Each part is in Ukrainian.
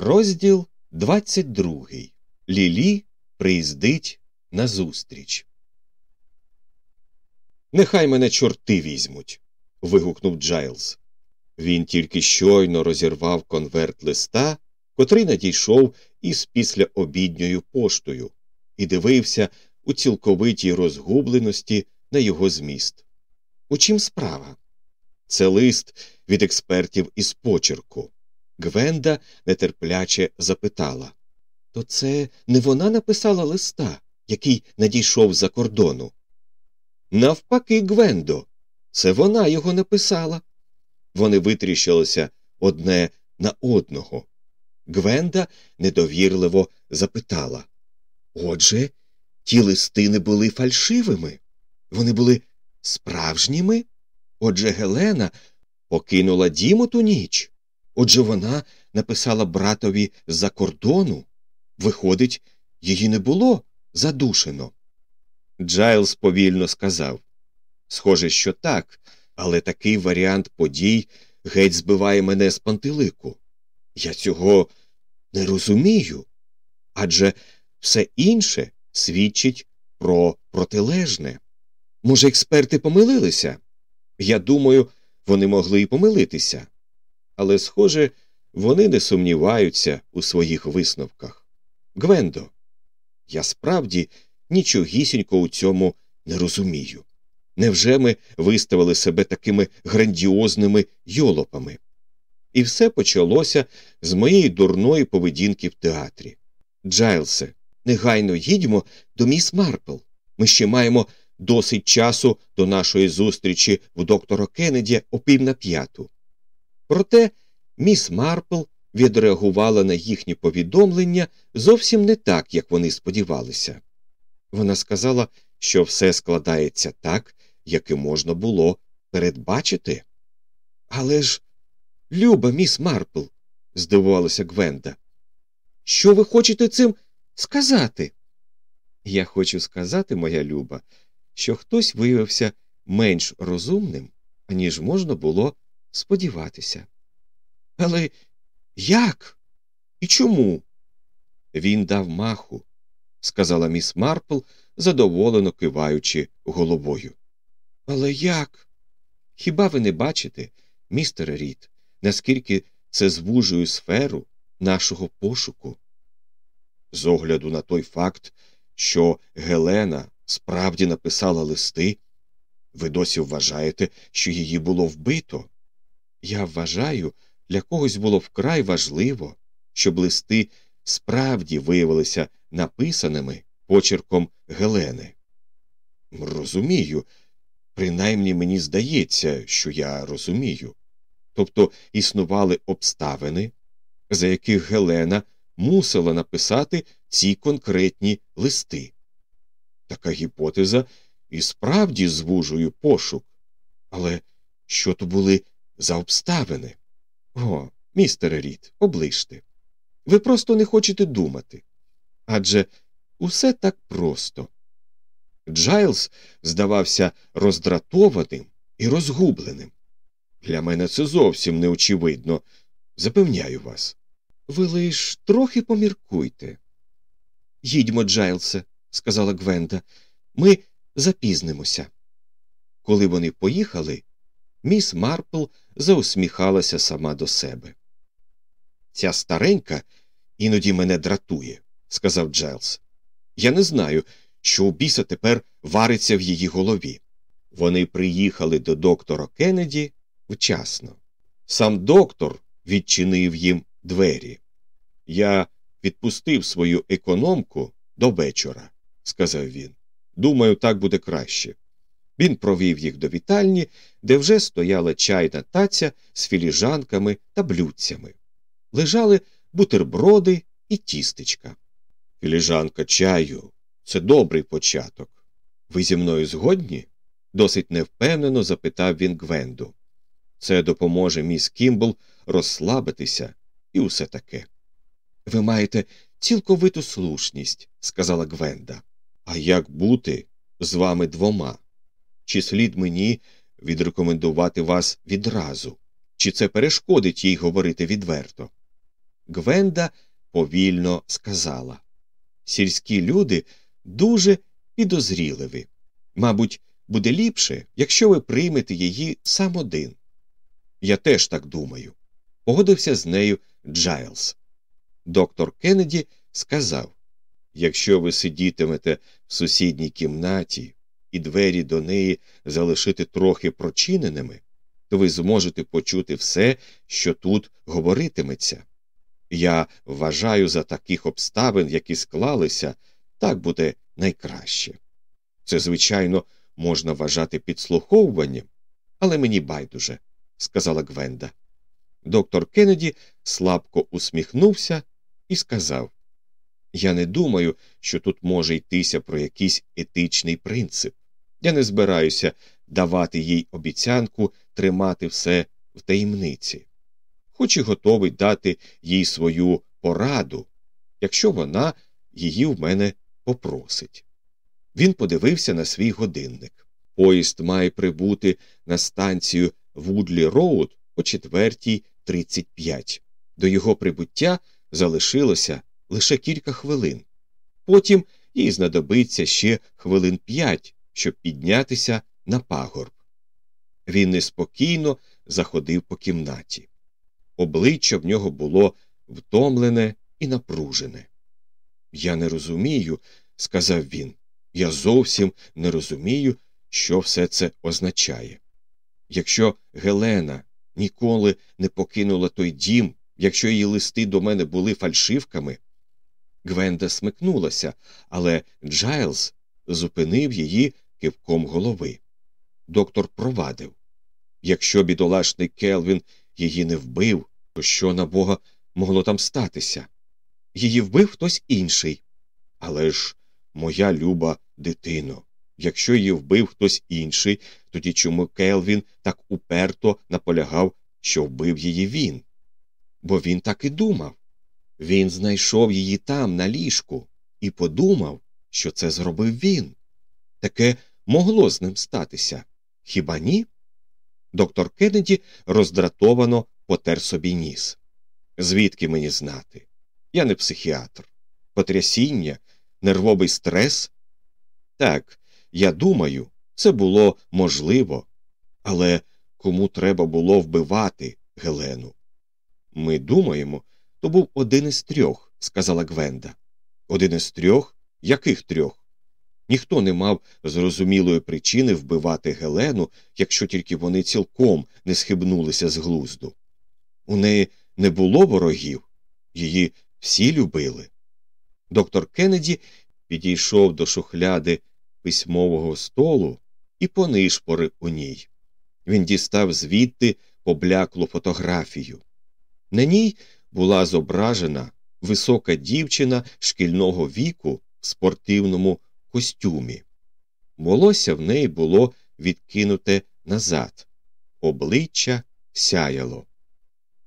Розділ 22. Лілі приїздить назустріч. Нехай мене чорти візьмуть. вигукнув Джайлз. Він тільки щойно розірвав конверт листа, котрий надійшов із післяобідньою поштою, і дивився у цілковитій розгубленості на його зміст. У чим справа? Це лист від експертів із почерку. Гвенда нетерпляче запитала То це не вона написала листа, який надійшов за кордону? Навпаки, Гвендо, це вона його написала. Вони витріщилися одне на одного. Гвенда недовірливо запитала Отже, ті листи не були фальшивими, вони були справжніми? Отже, Гелена покинула дім у ту ніч. Отже, вона написала братові з-за кордону. Виходить, її не було задушено. Джайлз повільно сказав Схоже, що так, але такий варіант подій геть збиває мене з пантелику. Я цього не розумію. Адже все інше свідчить про протилежне. Може, експерти помилилися? Я думаю, вони могли й помилитися. Але, схоже, вони не сумніваються у своїх висновках. Гвендо, я справді нічогісінько у цьому не розумію. Невже ми виставили себе такими грандіозними йолопами? І все почалося з моєї дурної поведінки в театрі. Джайлсе, негайно їдьмо до міс Марпл. Ми ще маємо досить часу до нашої зустрічі в доктора Кеннеді о пів на п'яту. Проте міс Марпл відреагувала на їхні повідомлення зовсім не так, як вони сподівалися. Вона сказала, що все складається так, як і можна було передбачити. Але ж, люба, міс Марпл, здивувалася Гвенда, що ви хочете цим сказати? Я хочу сказати, моя люба, що хтось виявився менш розумним, аніж можна було сподіватися. Але як? І чому? Він дав маху, сказала міс Марпл, задоволено киваючи головою. Але як? Хіба ви не бачите, містер Рід, наскільки це звужує сферу нашого пошуку? З огляду на той факт, що Гелена справді написала листи, ви досі вважаєте, що її було вбито? Я вважаю, для когось було вкрай важливо, щоб листи справді виявилися написаними почерком Гелени. Розумію, принаймні мені здається, що я розумію. Тобто існували обставини, за яких Гелена мусила написати ці конкретні листи. Така гіпотеза і справді звужує пошук. Але що то були за обставини? О, містере Рід, оближте. Ви просто не хочете думати. Адже усе так просто. Джайлз здавався роздратованим і розгубленим. Для мене це зовсім неочевидно. Запевняю вас. Ви лиш трохи поміркуйте. Їдьмо, Джайлсе, сказала Гвенда, ми запізнимося. Коли вони поїхали, міс Марпл заусміхалася сама до себе. Ця старенька іноді мене дратує, сказав Джайлз. Я не знаю, що у біса тепер вариться в її голові. Вони приїхали до доктора Кеннеді вчасно. Сам доктор відчинив їм двері. Я відпустив свою економку до вечора, сказав він. Думаю, так буде краще. Він провів їх до вітальні, де вже стояла чайна таця з філіжанками та блюдцями. Лежали бутерброди і тістечка. Філіжанка чаю це добрий початок. Ви зі мною згодні? досить невпевнено запитав він Гвенду. Це допоможе міс Кімбл розслабитися і усе таке. Ви маєте цілковиту слушність, сказала Гвенда. А як бути з вами двома? Чи слід мені відрекомендувати вас відразу? Чи це перешкодить їй говорити відверто? Гвенда повільно сказала Сільські люди дуже підозріливі. Мабуть, буде ліпше, якщо ви приймете її сам один. Я теж так думаю. Погодився з нею Джайлз. Доктор Кеннеді сказав якщо ви сидітимете в сусідній кімнаті і двері до неї залишити трохи прочиненими, то ви зможете почути все, що тут говоритиметься. Я вважаю за таких обставин, які склалися, так буде найкраще. Це, звичайно, можна вважати підслуховуванням, але мені байдуже, сказала Гвенда. Доктор Кеннеді слабко усміхнувся і сказав Я не думаю, що тут може йтися про якийсь етичний принцип. Я не збираюся давати їй обіцянку тримати все в таємниці, хоч і готовий дати їй свою пораду, якщо вона її в мене попросить. Він подивився на свій годинник. Поїзд має прибути на станцію Вудлі Роуд о 4.35. До його прибуття залишилося лише кілька хвилин. Потім їй знадобиться ще хвилин п'ять, щоб піднятися на пагорб. Він неспокійно заходив по кімнаті. Обличчя в нього було втомлене і напружене. Я не розумію, сказав він. Я зовсім не розумію, що все це означає. Якщо Гелена ніколи не покинула той дім, якщо її листи до мене були фальшивками. Гвенда смикнулася, але Джайлз зупинив її кивком голови. Доктор провадив якщо бідолашний Келвін її не вбив, то що на бога могло там статися? Її вбив хтось інший. Але ж, моя люба дитино, якщо її вбив хтось інший, тоді чому Келвін так уперто наполягав, що вбив її він? Бо він так і думав. Він знайшов її там, на ліжку, і подумав, що це зробив він. Таке могло з ним статися. Хіба ні? Доктор Кеннеді роздратовано потер собі ніс. Звідки мені знати? Я не психіатр. Потрясіння, нервовий стрес? Так, я думаю, це було можливо, але кому треба було вбивати Гелену? Ми думаємо, то був один із трьох, сказала Гвенда. Один із трьох? Яких трьох? Ніхто не мав зрозумілої причини вбивати Гелену, якщо тільки вони цілком не схибнулися з глузду. У неї не було ворогів, її всі любили. Доктор Кеннеді підійшов до шухляди письмового столу і понишпорив у ній. Він дістав звідти побляклу фотографію. На ній була зображена висока дівчина шкільного віку в спортивному костюмі. Волосся в неї було відкинуте назад, обличчя сяяло.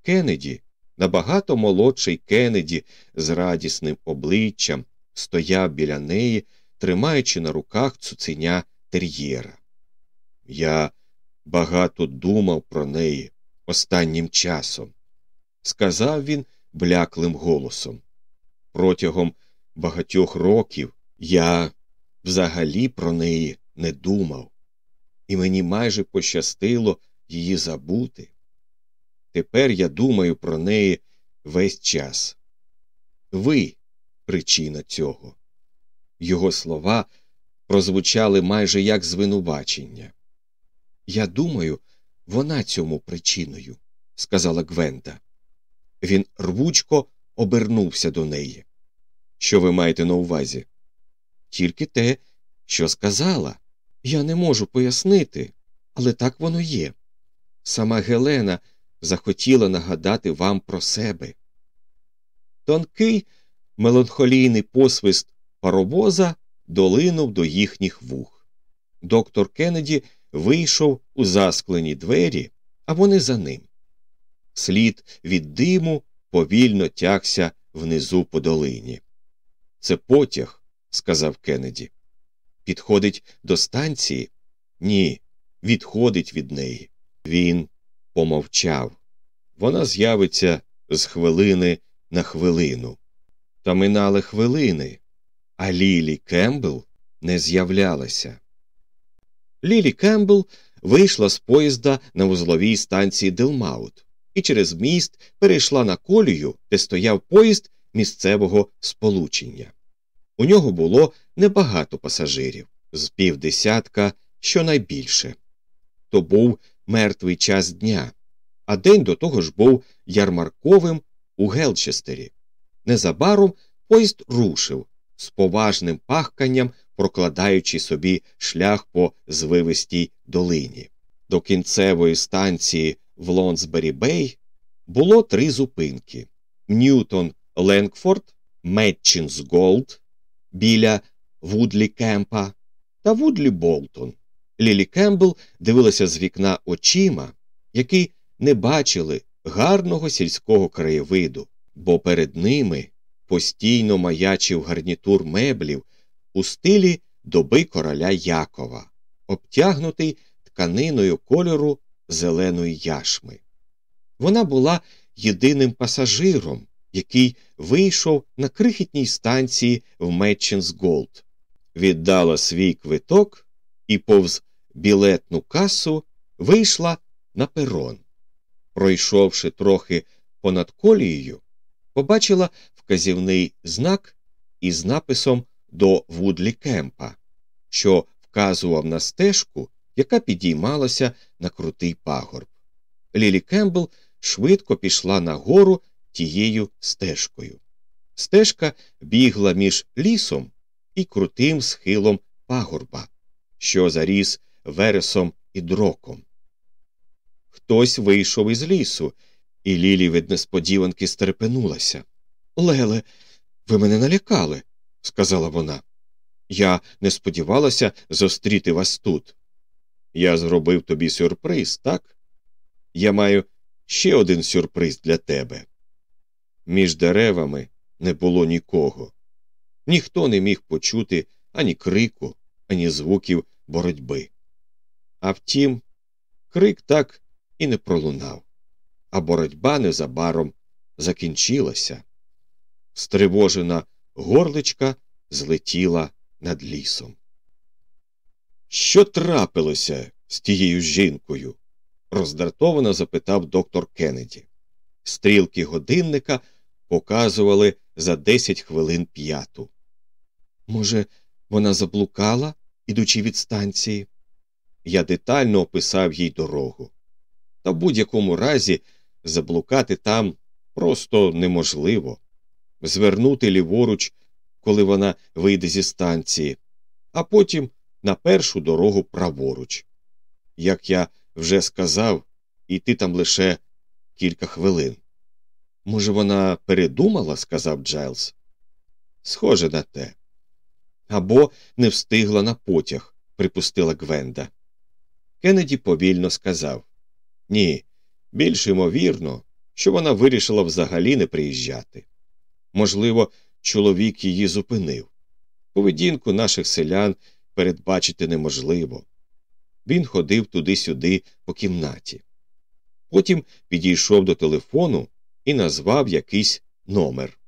Кеннеді, набагато молодший Кеннеді з радісним обличчям, стояв біля неї, тримаючи на руках цуценя тер'єра. Я багато думав про неї останнім часом, сказав він бляклим голосом. Протягом багатьох років я взагалі про неї не думав, і мені майже пощастило її забути. Тепер я думаю про неї весь час. Ви причина цього. Його слова прозвучали майже як звинувачення. Я думаю, вона цьому причиною, сказала Гвенда. Він рвучко обернувся до неї. Що ви маєте на увазі? Тільки те, що сказала. Я не можу пояснити, але так воно є. Сама Гелена захотіла нагадати вам про себе. Тонкий меланхолійний посвист паровоза долинув до їхніх вух. Доктор Кеннеді вийшов у засклені двері, а вони за ним. Слід від диму повільно тягся внизу по долині. Це потяг, сказав Кеннеді. Підходить до станції? Ні, відходить від неї. Він помовчав. Вона з'явиться з хвилини на хвилину. Та минали хвилини, а Лілі Кімбл не з'являлася. Лілі Кімбл вийшла з поїзда на вузловій станції Делмаут і через міст перейшла на колію, де стояв поїзд місцевого сполучення. У нього було небагато пасажирів з півдесятка щонайбільше. То був мертвий час дня, а день до того ж був ярмарковим у Гелчестері. Незабаром поїзд рушив з поважним пахканням, прокладаючи собі шлях по звивистій долині. До кінцевої станції в Лонсбері Бей було три зупинки Ньютон Ленгфорд, Метчинс Голд біля Вудлі Кемпа та Вудлі Болтон. Лілі Кембл дивилася з вікна очима, які не бачили гарного сільського краєвиду, бо перед ними постійно маячив гарнітур меблів у стилі доби короля Якова, обтягнутий тканиною кольору зеленої яшми. Вона була єдиним пасажиром, який вийшов на крихітній станції в Метчинс Голд, віддала свій квиток і повз білетну касу вийшла на перон. Пройшовши трохи понад колією, побачила вказівний знак із написом до Вудлі Кемпа, що вказував на стежку, яка підіймалася на крутий пагорб. Лілі Кембл швидко пішла нагору тією стежкою. Стежка бігла між лісом і крутим схилом пагорба, що заріс вересом і дроком. Хтось вийшов із лісу, і Лілі від несподіванки стерпенулася. Леле, ви мене налякали, сказала вона. Я не сподівалася зустріти вас тут. Я зробив тобі сюрприз, так? Я маю ще один сюрприз для тебе. Між деревами не було нікого. Ніхто не міг почути ані крику, ані звуків боротьби. А втім, крик так і не пролунав, а боротьба незабаром закінчилася. Стривожена горличка злетіла над лісом. Що трапилося з тією жінкою? роздратовано запитав доктор Кеннеді. Стрілки годинника показували за десять хвилин п'яту. Може, вона заблукала, ідучи від станції? Я детально описав їй дорогу. Та в будь-якому разі заблукати там просто неможливо. Звернути ліворуч, коли вона вийде зі станції, а потім на першу дорогу праворуч. Як я вже сказав, іти там лише кілька хвилин. Може, вона передумала, сказав Джайлз. Схоже на те. Або не встигла на потяг, припустила Гвенда. Кеннеді повільно сказав Ні, більш ймовірно, що вона вирішила взагалі не приїжджати. Можливо, чоловік її зупинив. Поведінку наших селян передбачити неможливо. Він ходив туди-сюди по кімнаті. Потім підійшов до телефону і назвав якийсь номер.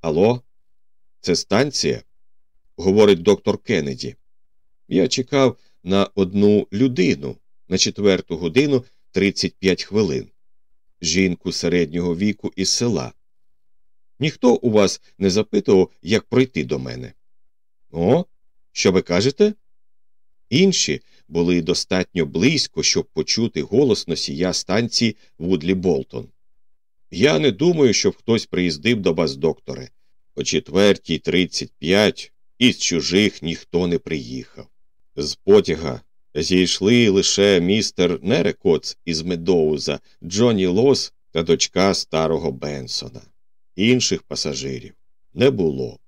Алло, це станція? говорить доктор Кеннеді. Я чекав на одну людину на четверту годину 35 хвилин. Жінку середнього віку із села. Ніхто у вас не запитував, як пройти до мене. О, що ви кажете? Інші були достатньо близько, щоб почути голос носія станції Вудлі Болтон. Я не думаю, щоб хтось приїздив до вас, докторе. О четвертій тридцять п'ять із чужих ніхто не приїхав. З потяга зійшли лише містер Нерекоц із Медоуза, Джонні Лос та дочка старого Бенсона. Інших пасажирів не було.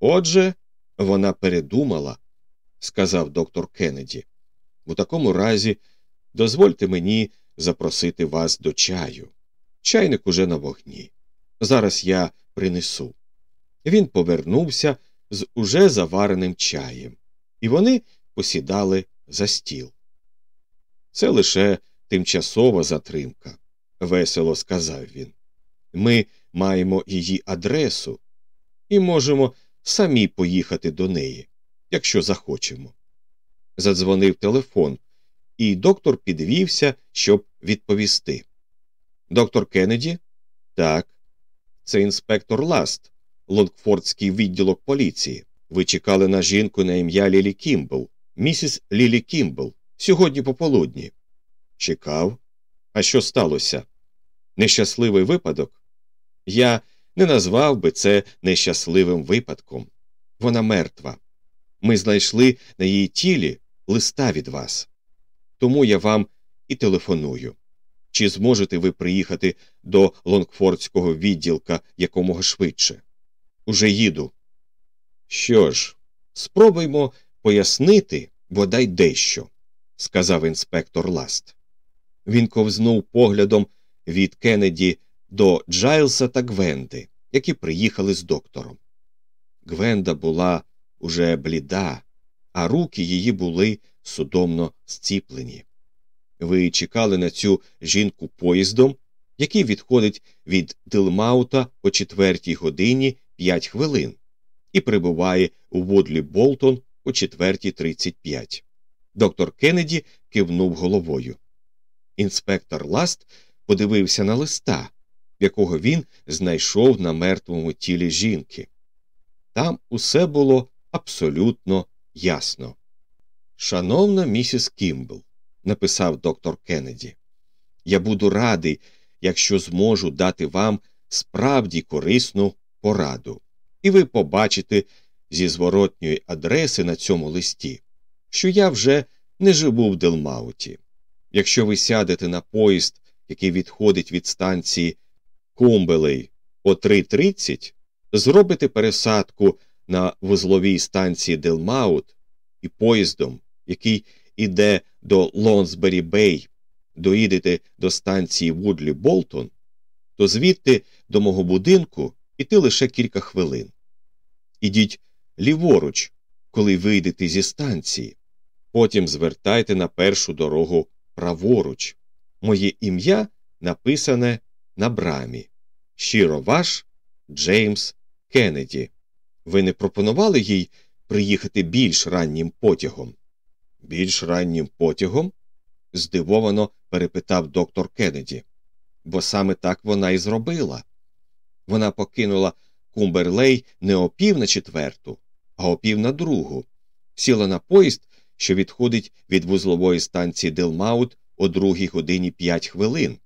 Отже, вона передумала, сказав доктор Кеннеді. У такому разі дозвольте мені запросити вас до чаю. Чайник уже на вогні. Зараз я принесу. Він повернувся з уже завареним чаєм, і вони посідали за стіл. Це лише тимчасова затримка, весело сказав він. Ми маємо її адресу і можемо самі поїхати до неї, якщо захочемо. Задзвонив телефон, і доктор підвівся, щоб відповісти. Доктор Кеннеді? Так. Це інспектор Ласт, Лонгфордський відділок поліції. Ви чекали на жінку на ім'я Лілі Кімбл, місіс Лілі Кімбл, сьогодні пополудні. Чекав. А що сталося? Нещасливий випадок? Я не назвав би це нещасливим випадком. Вона мертва. Ми знайшли на її тілі листа від вас. Тому я вам і телефоную. Чи зможете ви приїхати до Лонгфордського відділка якомога швидше? Уже їду. Що ж, спробуймо пояснити бодай дещо, сказав інспектор Ласт. Він ковзнув поглядом від Кеннеді до Джайлса та Гвенди, які приїхали з доктором. Гвенда була дуже бліда, а руки її були судомно зціплені. Ви чекали на цю жінку поїздом, який відходить від Дилмаута о четвертій годині п'ять хвилин і прибуває у Вудлі Болтон о четвертій тридцять п'ять. Доктор Кеннеді кивнув головою. Інспектор Ласт подивився на листа, якого він знайшов на мертвому тілі жінки. Там усе було абсолютно ясно. Шановна місіс Кімбл, написав доктор Кеннеді, я буду радий, якщо зможу дати вам справді корисну пораду, і ви побачите зі зворотньої адреси на цьому листі, що я вже не живу в Делмауті. Якщо ви сядете на поїзд, який відходить від станції Кумбелей о 3.30, зробите пересадку на вузловій станції Делмаут і поїздом, який іде до Лонсбері Бей, доїдете до станції Вудлі Болтон, то звідти до мого будинку іти лише кілька хвилин. Ідіть ліворуч, коли вийдете зі станції, потім звертайте на першу дорогу праворуч. Моє ім'я написане на брамі. Щиро ваш Джеймс Кеннеді. Ви не пропонували їй приїхати більш раннім потягом? Більш раннім потягом? здивовано перепитав доктор Кеннеді. Бо саме так вона і зробила. Вона покинула Кумбелей не о пів на четверту, а о пів на другу, сіла на поїзд, що відходить від вузлової станції Делмаут о другій годині п'ять хвилин,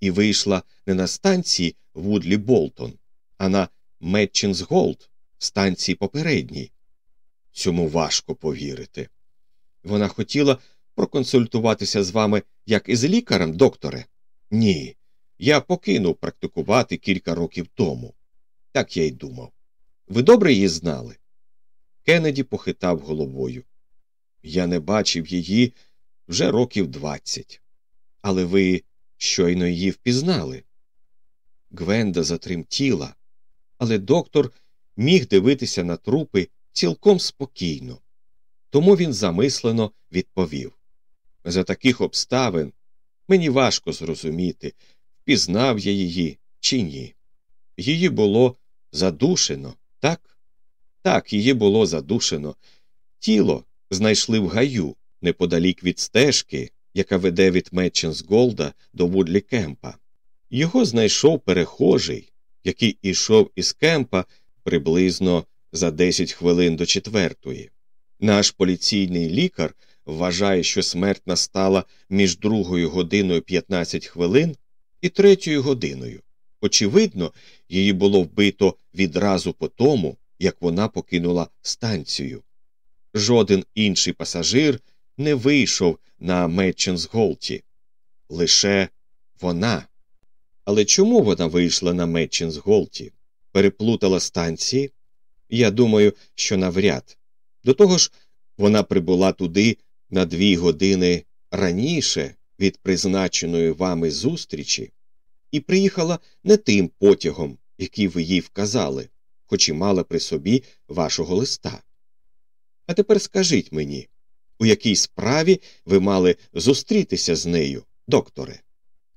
і вийшла не на станції Вудлі Болтон, а на Метчинс Голд, станції попередній. Цьому важко повірити. Вона хотіла проконсультуватися з вами як із лікарем, докторе? Ні. Я покинув практикувати кілька років тому. Так я й думав. Ви добре її знали? Кеннеді похитав головою. Я не бачив її вже років двадцять. Але ви щойно її впізнали. Гвенда затремтіла, але доктор міг дивитися на трупи цілком спокійно. Тому він замислено відповів За таких обставин мені важко зрозуміти, впізнав я її чи ні. Її було задушено, так? Так, її було задушено. Тіло знайшли в гаю неподалік від стежки, яка веде від Метченсголда до Вудлі Кемпа. Його знайшов перехожий, який ішов із кемпа приблизно за 10 хвилин до четвертої. Наш поліційний лікар вважає, що смерть настала між другою годиною 15 хвилин і третьою годиною. Очевидно, її було вбито відразу по тому, як вона покинула станцію. Жоден інший пасажир не вийшов на Метченсголті. Лише вона. Але чому вона вийшла на Метченсголті? Переплутала станції? Я думаю, що навряд. До того ж, вона прибула туди на дві години раніше від призначеної вами зустрічі, і приїхала не тим потягом, який ви їй вказали, хоч і мала при собі вашого листа. А тепер скажіть мені, у якій справі ви мали зустрітися з нею, докторе?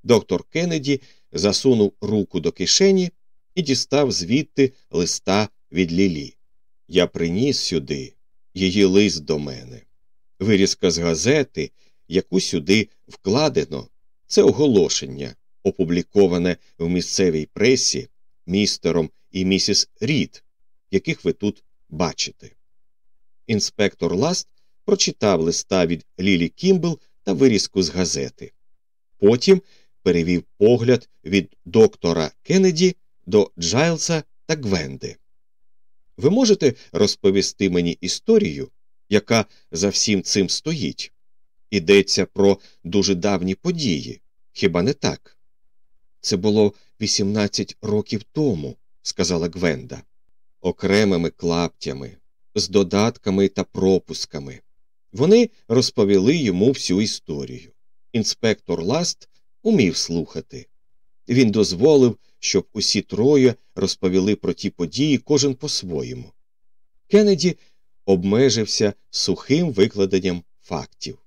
Доктор Кеннеді засунув руку до кишені і дістав звідти листа від Лілі. Я приніс сюди її лист до мене. Вирізка з газети, яку сюди вкладено, це оголошення, опубліковане в місцевій пресі містером і місіс Рід, яких ви тут бачите. Інспектор Ласт прочитав листа від Лілі Кімбл та вирізку з газети. Потім перевів погляд від доктора Кеннеді до Джайлса та Гвенди. Ви можете розповісти мені історію, яка за всім цим стоїть? Ідеться про дуже давні події, хіба не так? Це було 18 років тому, сказала Гвенда, окремими клаптями, з додатками та пропусками. Вони розповіли йому всю історію. Інспектор Ласт умів слухати. Він дозволив, щоб усі троє розповіли про ті події кожен по-своєму. Кеннеді обмежився сухим викладенням фактів.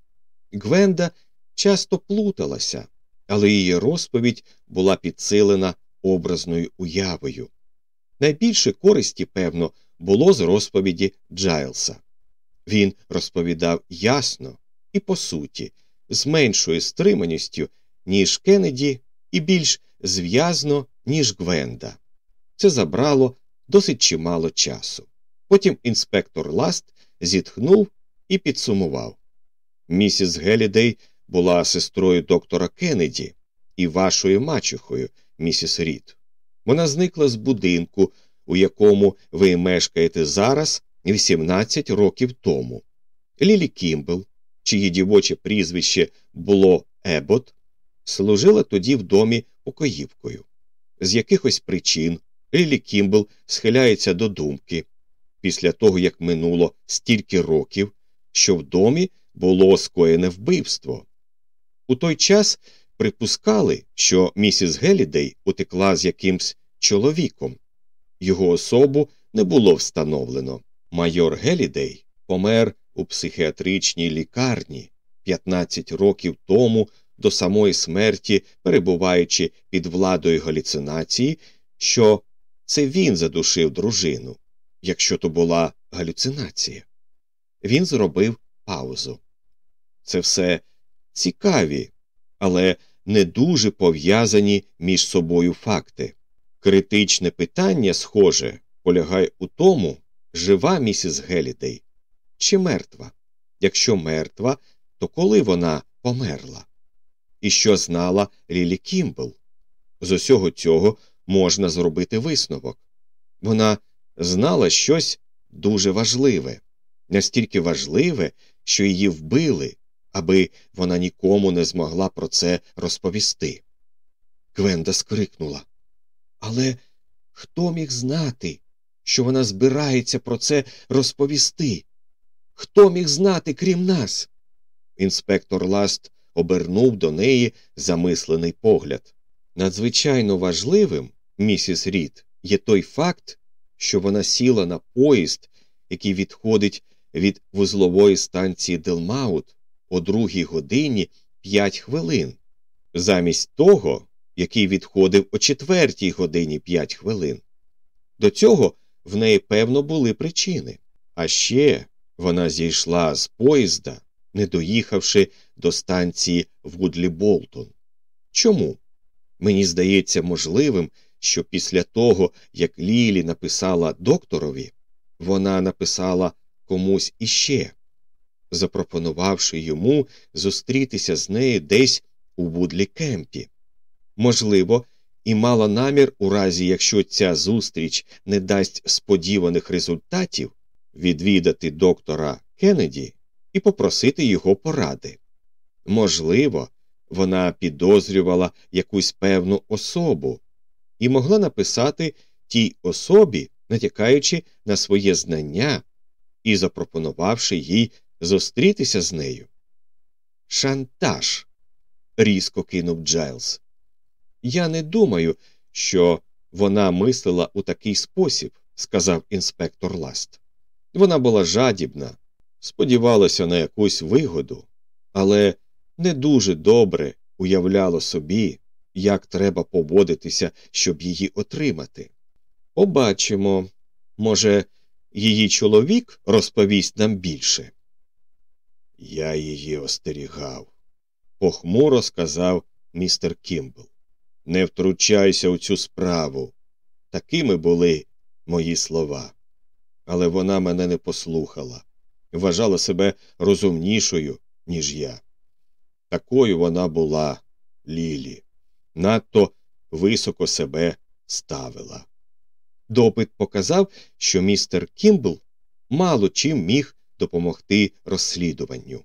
Гвенда часто плуталася, але її розповідь була підсилена образною уявою. Найбільше користі, певно, було з розповіді Джайлса. Він розповідав ясно і по суті, з меншою стриманістю, ніж Кеннеді, і більш зв'язно, ніж Гвенда. Це забрало досить чимало часу. Потім інспектор Ласт зітхнув і підсумував Місіс Гелідей була сестрою доктора Кеннеді і вашою мачухою, місіс Рід. Вона зникла з будинку, у якому ви мешкаєте зараз 18 років тому. Лілі Кімбл, чиє дівоче прізвище було Ебот, служила тоді в домі покоївкою. З якихось причин Лілі Кімбл схиляється до думки після того, як минуло стільки років, що в домі було скоєне вбивство. У той час припускали, що місіс Гелідей утекла з якимсь чоловіком. Його особу не було встановлено. Майор Гелідей помер у психіатричній лікарні 15 років тому до самої смерті, перебуваючи під владою галюцинації, що це він задушив дружину, якщо то була галюцинація. Він зробив паузу. Це все цікаві, але не дуже пов'язані між собою факти. Критичне питання, схоже, полягає у тому, жива місіс Гелідей чи мертва. Якщо мертва, то коли вона померла? І що знала Лілі Кімбл? З усього цього можна зробити висновок. Вона знала щось дуже важливе, настільки важливе, що її вбили, аби вона нікому не змогла про це розповісти. Гвенда скрикнула. Але хто міг знати, що вона збирається про це розповісти? Хто міг знати, крім нас? Інспектор Ласт обернув до неї замислений погляд. Надзвичайно важливим, місіс Рід, є той факт, що вона сіла на поїзд, який відходить від вузлової станції Делмаут о другій годині п'ять хвилин, замість того, який відходив о четвертій годині п'ять хвилин. До цього в неї, певно, були причини. А ще вона зійшла з поїзда, не доїхавши до станції Вудлі Болтон. Чому? Мені здається можливим, що після того, як Лілі написала докторові, вона написала комусь іще, запропонувавши йому зустрітися з нею десь у Вудлі Кемпі. Можливо, і мала намір, у разі якщо ця зустріч не дасть сподіваних результатів, відвідати доктора Кеннеді і попросити його поради. Можливо, вона підозрювала якусь певну особу і могла написати тій особі, натякаючи на своє знання і запропонувавши їй зустрітися з нею. Шантаж. різко кинув Джайлз. Я не думаю, що вона мислила у такий спосіб, сказав інспектор Ласт. Вона була жадібна, сподівалася на якусь вигоду, але не дуже добре уявляла собі, як треба поводитися, щоб її отримати. Побачимо, може, її чоловік розповість нам більше. Я її остерігав, похмуро сказав містер Кімбл. Не втручайся у цю справу. Такими були мої слова. Але вона мене не послухала, вважала себе розумнішою, ніж я. Такою вона була Лілі, надто високо себе ставила. Допит показав, що містер Кімбл мало чим міг допомогти розслідуванню.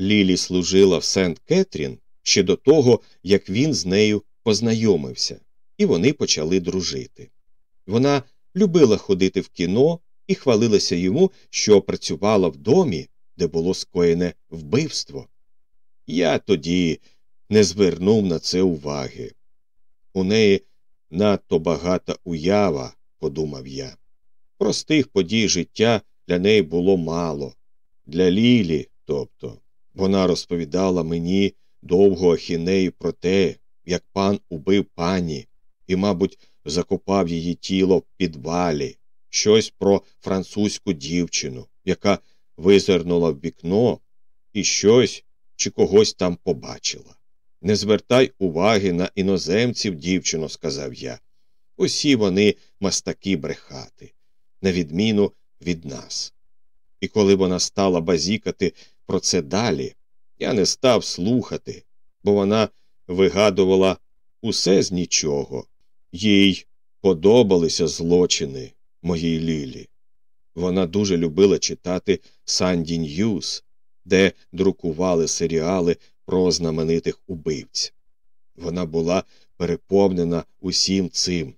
Лілі служила в Сент Кетрін ще до того, як він з нею познайомився, і вони почали дружити. Вона любила ходити в кіно і хвалилася йому, що працювала в домі, де було скоєне вбивство. Я тоді не звернув на це уваги. У неї надто багата уява, подумав я. Простих подій життя для неї було мало. Для Лілі, тобто, вона розповідала мені довго ахінею про те, як пан убив пані і, мабуть, закопав її тіло в підвалі, щось про французьку дівчину, яка визирнула в вікно, і щось чи когось там побачила. Не звертай уваги на іноземців, дівчино, сказав я. Усі вони мастаки брехати, на відміну від нас. І коли вона стала базікати про це далі, я не став слухати, бо вона вигадувала усе з нічого, їй подобалися злочини моїй Лілі. Вона дуже любила читати Санді Ньюз, де друкували серіали про знаменитих убивць. Вона була переповнена усім цим,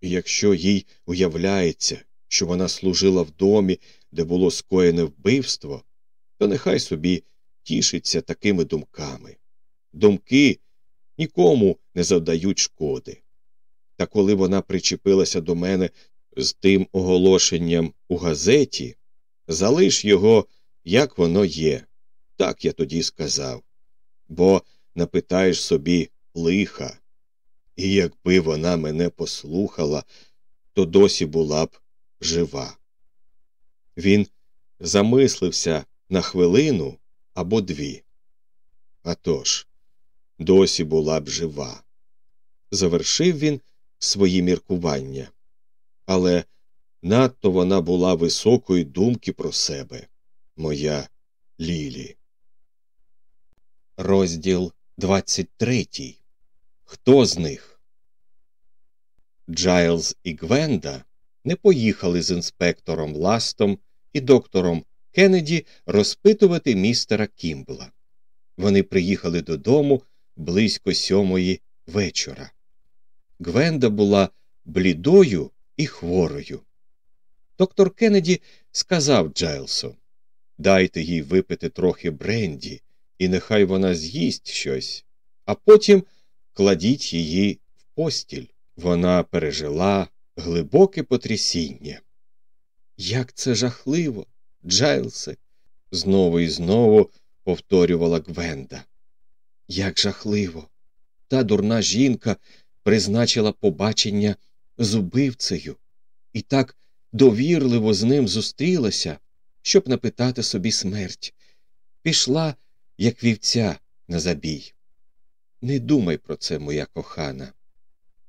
і якщо їй уявляється, що вона служила в домі, де було скоєне вбивство, то нехай собі тішиться такими думками. Думки нікому не завдають шкоди. Та коли вона причепилася до мене з тим оголошенням у газеті, залиш його, як воно є, так я тоді сказав. Бо напитаєш собі лиха, і якби вона мене послухала, то досі була б жива. Він замислився на хвилину або дві. А тож, досі була б жива. Завершив він свої міркування, але надто вона була високої думки про себе, моя Лілі. Розділ 23. Хто з них? Джайлз і Гвенда не поїхали з інспектором Ластом і доктором Кеннеді розпитувати містера Кімбла. Вони приїхали додому близько сьомої вечора. Гвенда була блідою і хворою. Доктор Кеннеді сказав Джайлсу Дайте їй випити трохи бренді, і нехай вона з'їсть щось, а потім кладіть її в постіль. Вона пережила глибоке потрясіння. Як це жахливо, Джайлсе, знову і знову повторювала Гвенда. Як жахливо. Та дурна жінка призначила побачення з убивцею і так довірливо з ним зустрілася, щоб напитати собі смерть. Пішла, як вівця, на забій. Не думай про це, моя кохана.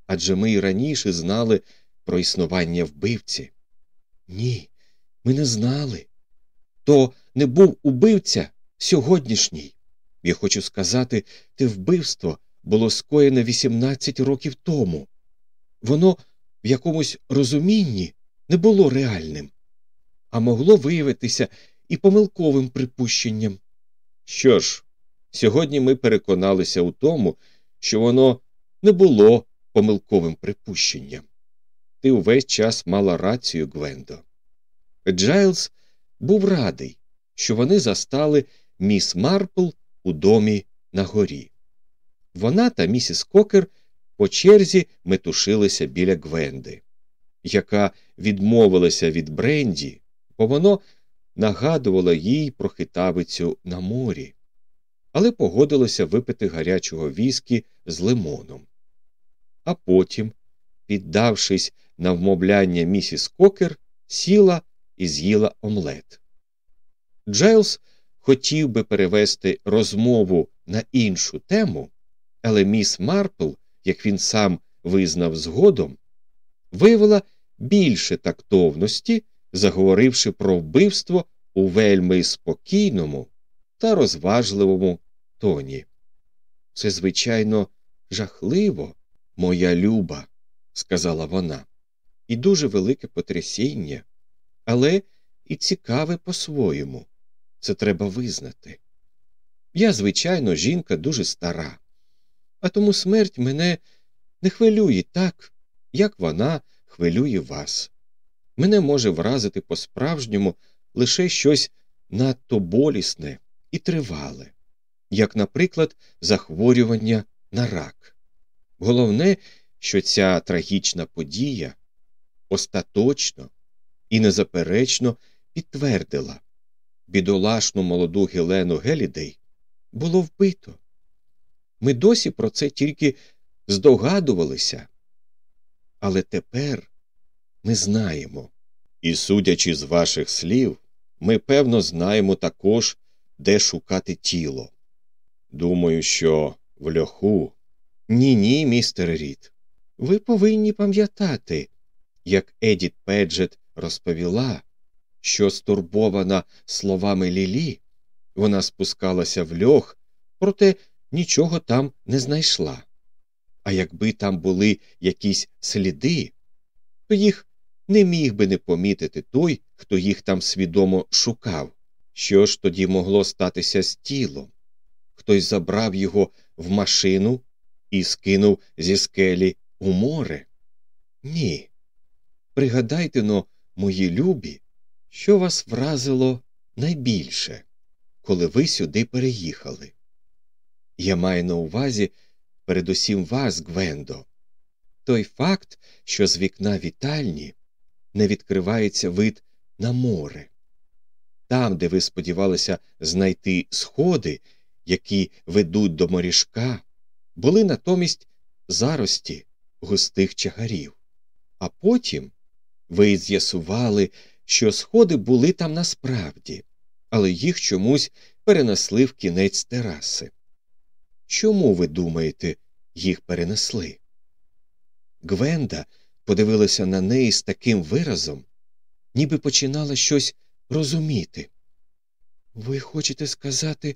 Адже ми й раніше знали про існування вбивці. Ні, ми не знали. То не був убивця сьогоднішній. Я хочу сказати, те вбивство було скоєне 18 років тому. Воно в якомусь розумінні не було реальним, а могло виявитися і помилковим припущенням. Що ж, сьогодні ми переконалися у тому, що воно не було помилковим припущенням. Ти увесь час мала рацію, Гвендо. Джайлз був радий, що вони застали міс Марпл у домі на горі. Вона та місіс Кокер по черзі метушилися біля Гвенди, яка відмовилася від Бренді, бо воно нагадувало їй про хитавицю на морі, але погодилося випити гарячого віскі з лимоном. а потім, піддавшись на вмовляння місіс Кокер, сіла і з'їла омлет. Джейлс хотів би перевести розмову на іншу тему, але міс Марпл, як він сам визнав згодом, виявила більше тактовності, заговоривши про вбивство у вельми спокійному та розважливому тоні. Це, звичайно, жахливо, моя люба, сказала вона, і дуже велике потрясіння, але і цікаве по-своєму. Це треба визнати. Я, звичайно, жінка дуже стара, а тому смерть мене не хвилює так, як вона хвилює вас. Мене може вразити по справжньому лише щось надто болісне і тривале, як, наприклад, захворювання на рак. Головне, що ця трагічна подія остаточно і незаперечно підтвердила бідолашну молоду Гелену Гелідей було вбито. Ми досі про це тільки здогадувалися, але тепер ми знаємо. І, судячи з ваших слів, ми певно знаємо також, де шукати тіло. Думаю, що в льоху. Ні, ні, містер Рід. Ви повинні пам'ятати, як Едіт Педжет розповіла, що стурбована словами Лілі, вона спускалася в льох, проте нічого там не знайшла. А якби там були якісь сліди, то їх не міг би не помітити той, хто їх там свідомо шукав. Що ж тоді могло статися з тілом? Хтось забрав його в машину і скинув зі скелі у море? Ні. Пригадайте но, мої любі, що вас вразило найбільше, коли ви сюди переїхали. Я маю на увазі передусім вас, Гвендо, той факт, що з вікна вітальні не відкривається вид на море. Там, де ви сподівалися знайти сходи, які ведуть до морішка, були натомість зарості густих чагарів. А потім ви з'ясували, що сходи були там насправді, але їх чомусь перенесли в кінець тераси. Чому ви думаєте, їх перенесли? Гвенда подивилася на неї з таким виразом, ніби починала щось розуміти. Ви хочете сказати,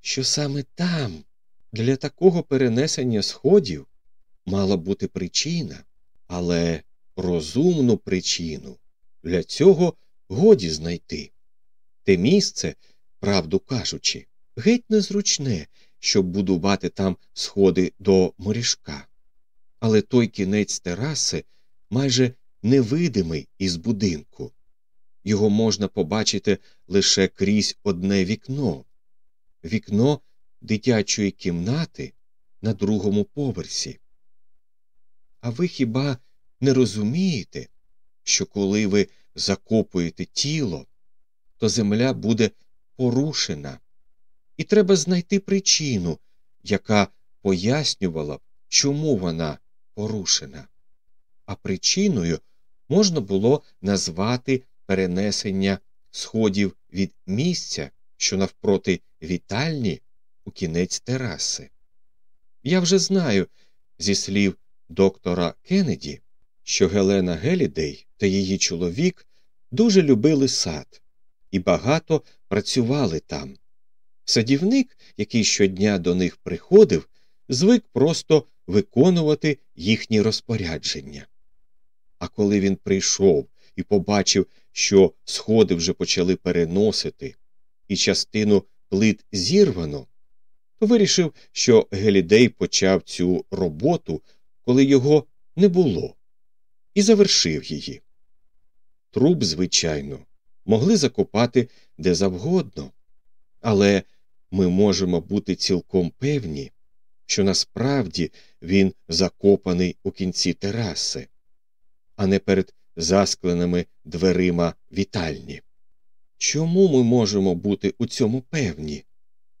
що саме там, для такого перенесення сходів, мала бути причина, але розумну причину для цього годі знайти. Те місце, правду кажучи, геть незручне, щоб будувати там сходи до морішка. Але той кінець тераси майже невидимий із будинку. Його можна побачити лише крізь одне вікно вікно дитячої кімнати на другому поверсі. А ви хіба не розумієте, що коли ви закопуєте тіло, то земля буде порушена, і треба знайти причину, яка пояснювала б, чому вона порушена. А причиною можна було назвати перенесення сходів від місця, що навпроти вітальні, у кінець тераси. Я вже знаю зі слів доктора Кеннеді, що Гелена Гелідей та її чоловік дуже любили сад і багато працювали там. Садівник, який щодня до них приходив, звик просто виконувати їхні розпорядження. А коли він прийшов і побачив, що сходи вже почали переносити, і частину плит зірвано, то вирішив, що Гелідей почав цю роботу, коли його не було, і завершив її. Труп, звичайно, могли закопати де завгодно, але ми можемо бути цілком певні, що насправді він закопаний у кінці тераси, а не перед заскленими дверима вітальні. Чому ми можемо бути у цьому певні?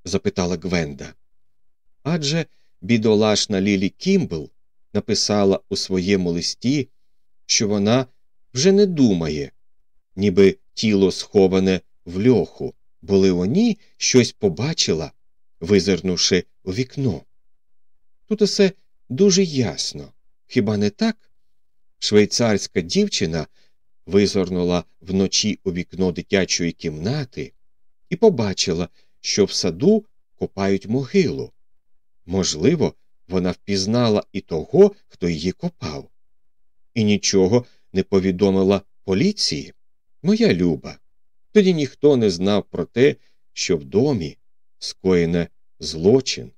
запитала Гвенда. Адже бідолашна Лілі Кімбл написала у своєму листі, що вона вже не думає, ніби тіло сховане в льоху, бо Леоні щось побачила, визирнувши у вікно. Тут усе дуже ясно. Хіба не так? Швейцарська дівчина визирнула вночі у вікно дитячої кімнати і побачила, що в саду копають могилу. Можливо, вона впізнала і того, хто її копав, і нічого не повідомила поліції. Моя люба. Тоді ніхто не знав про те, що в домі скоєне злочин.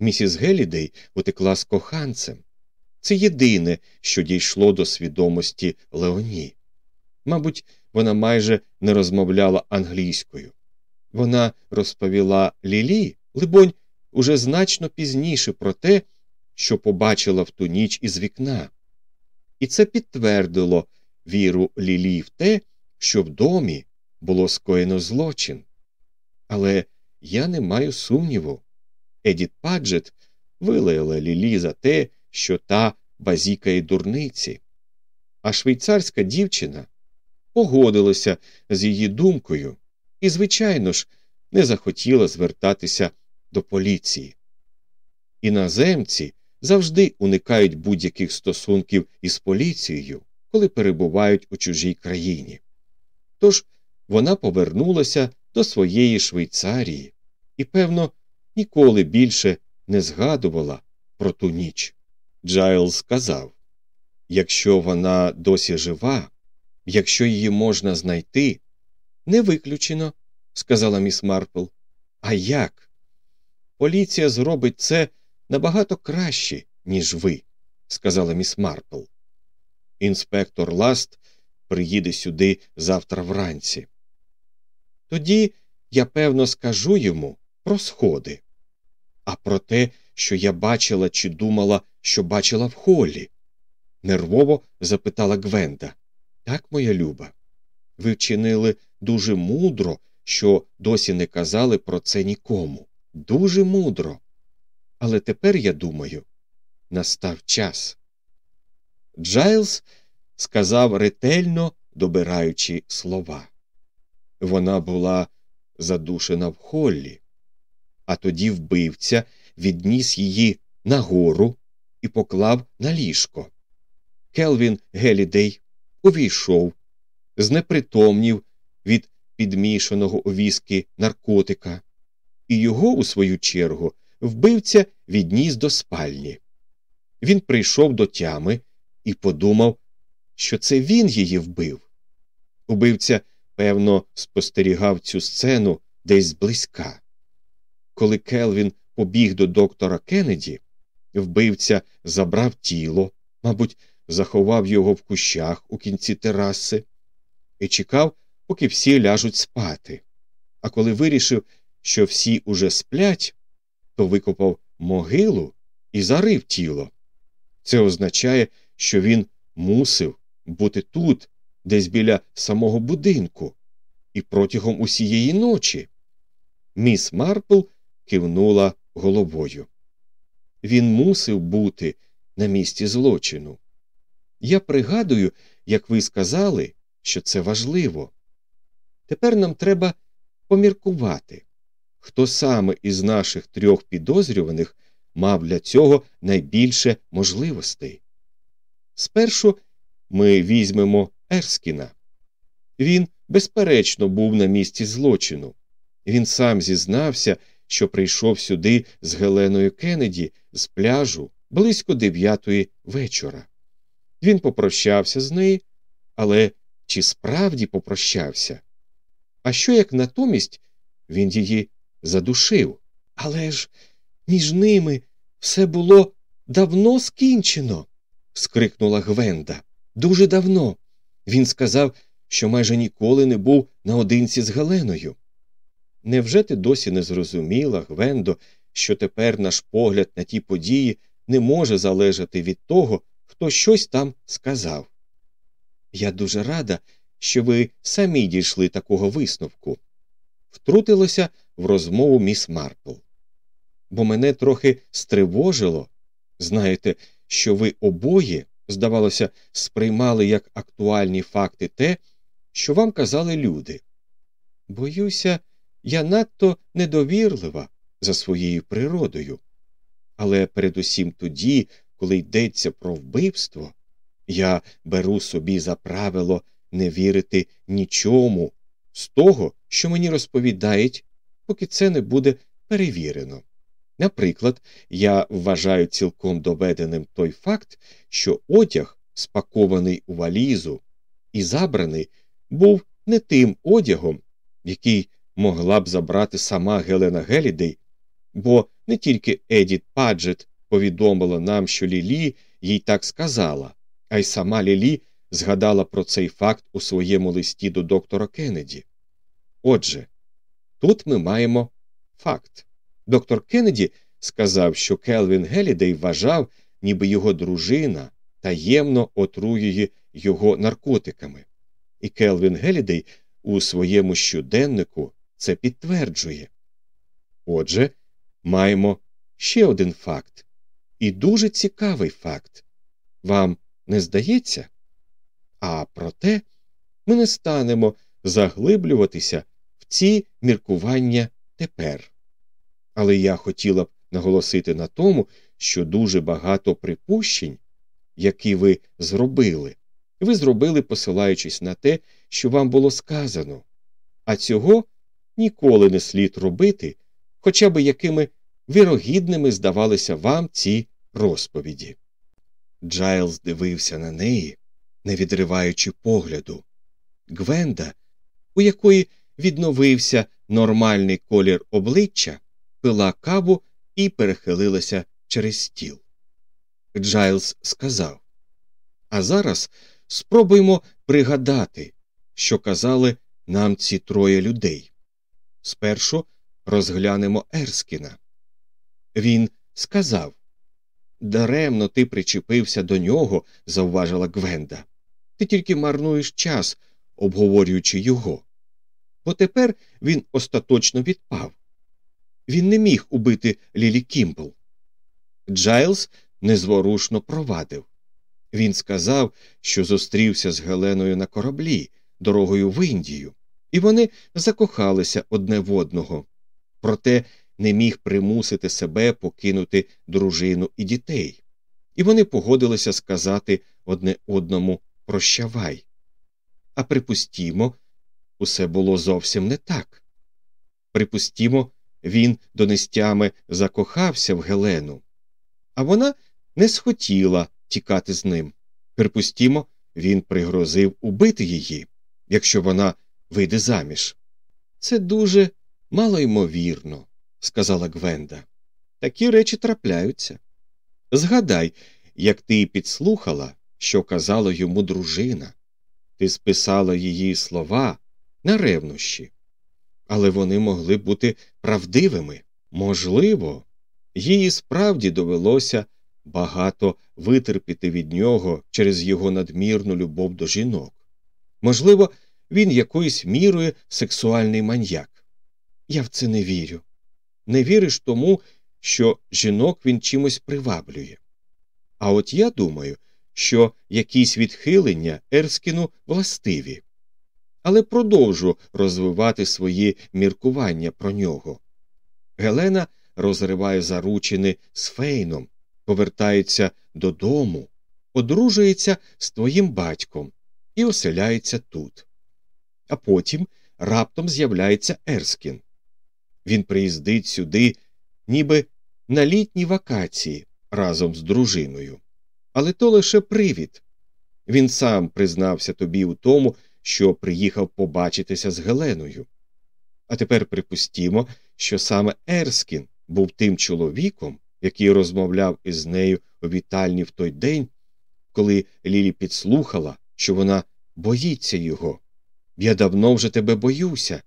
Місіс Гелідей утекла з коханцем. Це єдине, що дійшло до свідомості Леоні. Мабуть, вона майже не розмовляла англійською. Вона розповіла Лілі, либонь, уже значно пізніше про те, що побачила в ту ніч із вікна. І це підтвердило віру Лілі в те, що в домі було скоєно злочин. Але я не маю сумніву. Едіт Паджет вилаяла Лілі за те, що та базікає дурниці, а швейцарська дівчина погодилася з її думкою і, звичайно ж, не захотіла звертатися до поліції. Іноземці завжди уникають будь-яких стосунків із поліцією, коли перебувають у чужій країні. Тож вона повернулася до своєї Швейцарії і, певно, ніколи більше не згадувала про ту ніч. Джайлз сказав якщо вона досі жива, якщо її можна знайти, не виключено, сказала міс Марпл. А як? Поліція зробить це набагато краще, ніж ви, сказала міс Марпл. Інспектор Ласт приїде сюди завтра вранці. Тоді я певно скажу йому про сходи, а про те, що я бачила чи думала, що бачила в холі. Нервово запитала Гвенда. Так, моя люба, ви вчинили дуже мудро, що досі не казали про це нікому. Дуже мудро. Але тепер, я думаю, настав час. Джайлз сказав ретельно добираючи слова. Вона була задушена в холлі, а тоді вбивця відніс її нагору і поклав на ліжко. Келвін Гелідей увійшов, знепритомнів від підмішаного у віскі наркотика, і його, у свою чергу, вбивця відніс до спальні. Він прийшов до тями і подумав, що це він її вбив. Убивця, певно, спостерігав цю сцену десь зблизька. Коли Келвін побіг до доктора Кеннеді, вбивця забрав тіло, мабуть, заховав його в кущах у кінці тераси і чекав, поки всі ляжуть спати. А коли вирішив, що всі уже сплять, то викопав могилу і зарив тіло. Це означає, що він мусив бути тут, десь біля самого будинку, і протягом усієї ночі. Міс Марпл кивнула головою. Він мусив бути на місці злочину. Я пригадую, як ви сказали, що це важливо. Тепер нам треба поміркувати, хто саме із наших трьох підозрюваних мав для цього найбільше можливостей. Спершу ми візьмемо Ерскіна. Він, безперечно, був на місці злочину. Він сам зізнався, що прийшов сюди з Геленою Кеннеді з пляжу близько дев'ятої вечора. Він попрощався з нею, але чи справді попрощався? А що як натомість він її задушив? Але ж між ними все було давно скінчено. скрикнула Гвенда. Дуже давно. Він сказав, що майже ніколи не був наодинці з Геленою. Невже ти досі не зрозуміла, Гвендо, що тепер наш погляд на ті події не може залежати від того, хто щось там сказав? Я дуже рада, що ви самі дійшли такого висновку. Втрутилося в розмову міс Марпл. Бо мене трохи стривожило, знаєте, що ви обоє, здавалося, сприймали як актуальні факти те, що вам казали люди. Боюся, я надто недовірлива за своєю природою. Але передусім тоді, коли йдеться про вбивство, я беру собі за правило не вірити нічому з того, що мені розповідають, поки це не буде перевірено. Наприклад, я вважаю цілком доведеним той факт, що одяг, спакований у валізу і забраний, був не тим одягом, який могла б забрати сама Гелена Гелідей, бо не тільки Едіт Паджет повідомила нам, що Лілі їй так сказала, а й сама Лілі згадала про цей факт у своєму листі до доктора Кеннеді. Отже, тут ми маємо факт. Доктор Кеннеді сказав, що Келвін Гелідей вважав, ніби його дружина таємно отруює його наркотиками, і Келвін Гелідей у своєму щоденнику це підтверджує. Отже, маємо ще один факт, і дуже цікавий факт. Вам не здається? А проте ми не станемо заглиблюватися ці міркування тепер. Але я хотіла б наголосити на тому, що дуже багато припущень, які ви зробили, ви зробили, посилаючись на те, що вам було сказано, а цього ніколи не слід робити, хоча б якими вірогідними здавалися вам ці розповіді. Джайлз дивився на неї, не відриваючи погляду. Гвенда, у якої відновився нормальний колір обличчя, пила каву і перехилилася через стіл. Джайлз сказав А зараз спробуймо пригадати, що казали нам ці троє людей. Спершу розглянемо Ерскіна. Він сказав Даремно ти причепився до нього, завважила Гвенда. Ти тільки марнуєш час, обговорюючи його. Бо тепер він остаточно відпав. Він не міг убити Лілі Кімбл. Джайлз незворушно провадив. Він сказав, що зустрівся з Геленою на кораблі дорогою в Індію, і вони закохалися одне в одного. Проте не міг примусити себе покинути дружину і дітей, і вони погодилися сказати одне одному прощавай. А припустімо, усе було зовсім не так. Припустімо, він донестями закохався в Гелену, а вона не схотіла тікати з ним. Припустімо, він пригрозив убити її, якщо вона вийде заміж. Це дуже малоймовірно, сказала Гвенда. Такі речі трапляються. Згадай, як ти підслухала, що казала йому дружина. Ти списала її слова на ревнощі, але вони могли бути правдивими. Можливо, їй справді довелося багато витерпіти від нього через його надмірну любов до жінок. Можливо, він якоюсь мірою сексуальний маньяк. Я в це не вірю. Не віриш тому, що жінок він чимось приваблює. А от я думаю, що якісь відхилення Ерскіну властиві, але продовжу розвивати свої міркування про нього. Гелена розриває заручини з фейном, повертається додому, одружується з твоїм батьком і оселяється тут. А потім раптом з'являється Ерскін. Він приїздить сюди, ніби на літні вакації разом з дружиною. Але то лише привід. Він сам признався тобі у тому, що приїхав побачитися з Геленою. А тепер припустімо, що саме Ерскін був тим чоловіком, який розмовляв із нею у вітальні в той день, коли Лілі підслухала, що вона боїться його. Я давно вже тебе боюся,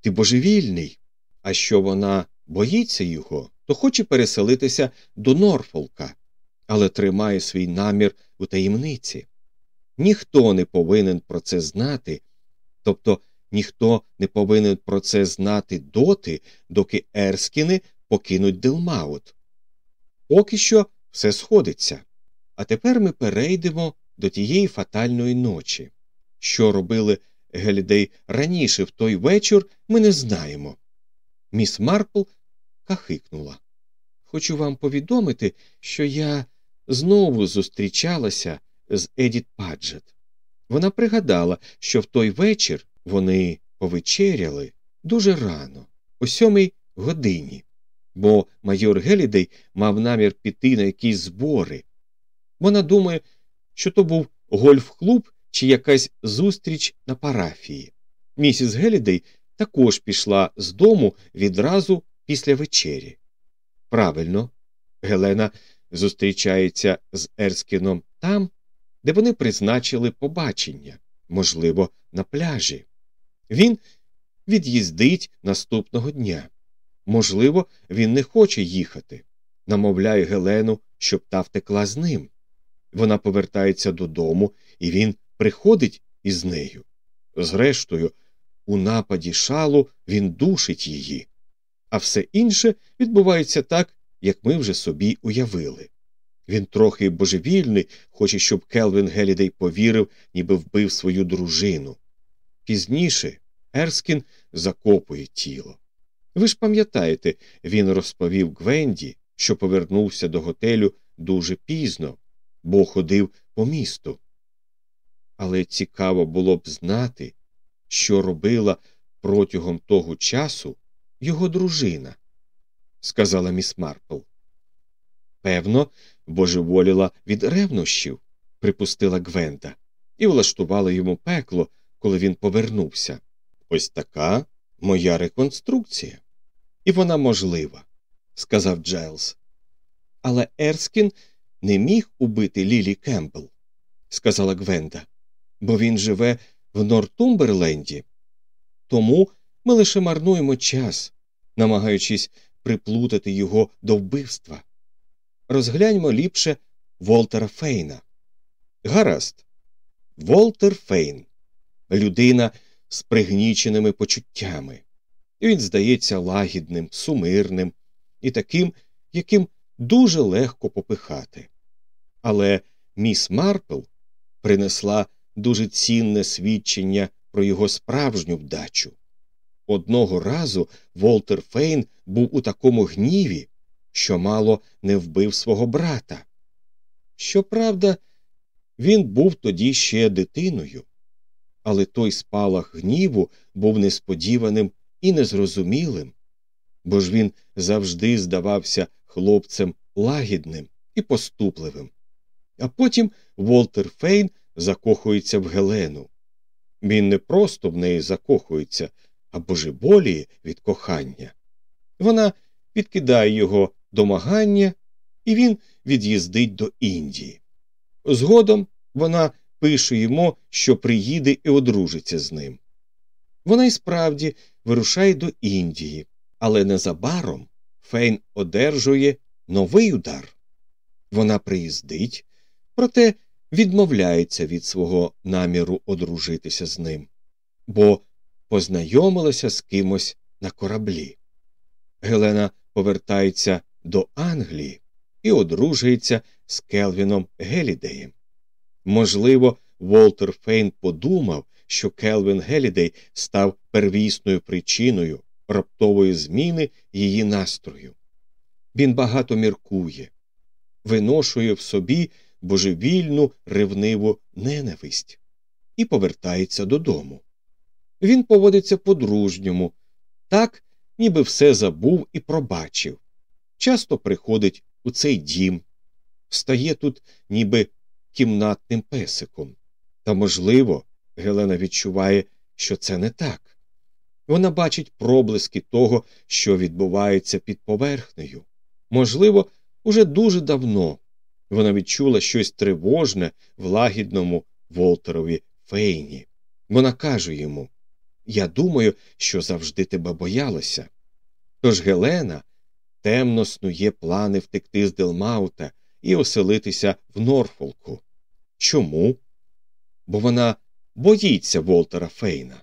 ти божевільний. А що вона боїться його, то хоче переселитися до Норфолка, але тримає свій намір у таємниці. Ніхто не повинен про це знати, тобто ніхто не повинен про це знати доти, доки Ерскіни покинуть Делмаут. Поки що все сходиться. А тепер ми перейдемо до тієї фатальної ночі. Що робили Гелідей раніше в той вечір, ми не знаємо. Міс Марпл кахикнула. Хочу вам повідомити, що я знову зустрічалася з Едіт Паджет. Вона пригадала, що в той вечір вони повечеряли дуже рано, о сьомій годині, бо майор Гелідей мав намір піти на якісь збори. Вона думає, що то був гольф-клуб чи якась зустріч на парафії. Місіс Гелідей також пішла з дому відразу після вечері. Правильно, Гелена зустрічається з Ерскіном там, де вони призначили побачення, можливо, на пляжі. Він від'їздить наступного дня. Можливо, він не хоче їхати. Намовляє Гелену, щоб та втекла з ним. Вона повертається додому, і він приходить із нею. Зрештою, у нападі шалу він душить її, а все інше відбувається так, як ми вже собі уявили. Він трохи божевільний, хоче, щоб Келвін Гелідей повірив, ніби вбив свою дружину. Пізніше Ерскін закопує тіло. Ви ж пам'ятаєте, він розповів Гвенді, що повернувся до готелю дуже пізно, бо ходив по місту. Але цікаво було б знати, що робила протягом того часу його дружина, сказала міс Марпл. Певно, божеволіла від ревнощів, припустила Гвенда, і влаштувала йому пекло, коли він повернувся. Ось така моя реконструкція. І вона можлива, сказав Джайлз. Але Ерскін не міг убити Лілі Кімбл, сказала Гвенда, бо він живе в Нортумберленді. Тому ми лише марнуємо час, намагаючись приплутати його до вбивства. Розгляньмо ліпше Волтера Фейна. Гаразд, Волтер Фейн людина з пригніченими почуттями. Він здається лагідним, сумирним і таким, яким дуже легко попихати. Але міс Марпл принесла дуже цінне свідчення про його справжню вдачу. Одного разу Волтер Фейн був у такому гніві, що мало не вбив свого брата. Щоправда, він був тоді ще дитиною, але той спалах гніву був несподіваним і незрозумілим, бо ж він завжди здавався хлопцем лагідним і поступливим. А потім Волтер Фейн закохується в Гелену. Він не просто в неї закохується, а божеболіє від кохання. Вона відкидає його домагання, і він від'їздить до Індії. Згодом вона пише йому, що приїде і одружиться з ним. Вона й справді вирушає до Індії, але незабаром Фейн одержує новий удар. Вона приїздить, проте відмовляється від свого наміру одружитися з ним, бо познайомилася з кимось на кораблі. Гелена повертається до Англії і одружується з Келвіном Гелідеєм. Можливо, Волтер Фейн подумав, що Келвін Гелідей став первісною причиною раптової зміни її настрою. Він багато міркує, виношує в собі божевільну ревниву ненависть і повертається додому. Він поводиться по-дружньому, так, ніби все забув і пробачив. Часто приходить у цей дім, стає тут, ніби кімнатним песиком. Та, можливо, Гелена відчуває, що це не так. Вона бачить проблиски того, що відбувається під поверхнею. Можливо, уже дуже давно вона відчула щось тривожне в лагідному Волтерові Фейні. Вона каже йому Я думаю, що завжди тебе боялася. Тож Гелена таємно снує плани втекти з Делмаута і оселитися в Норфолку. Чому? Бо вона боїться Волтера Фейна.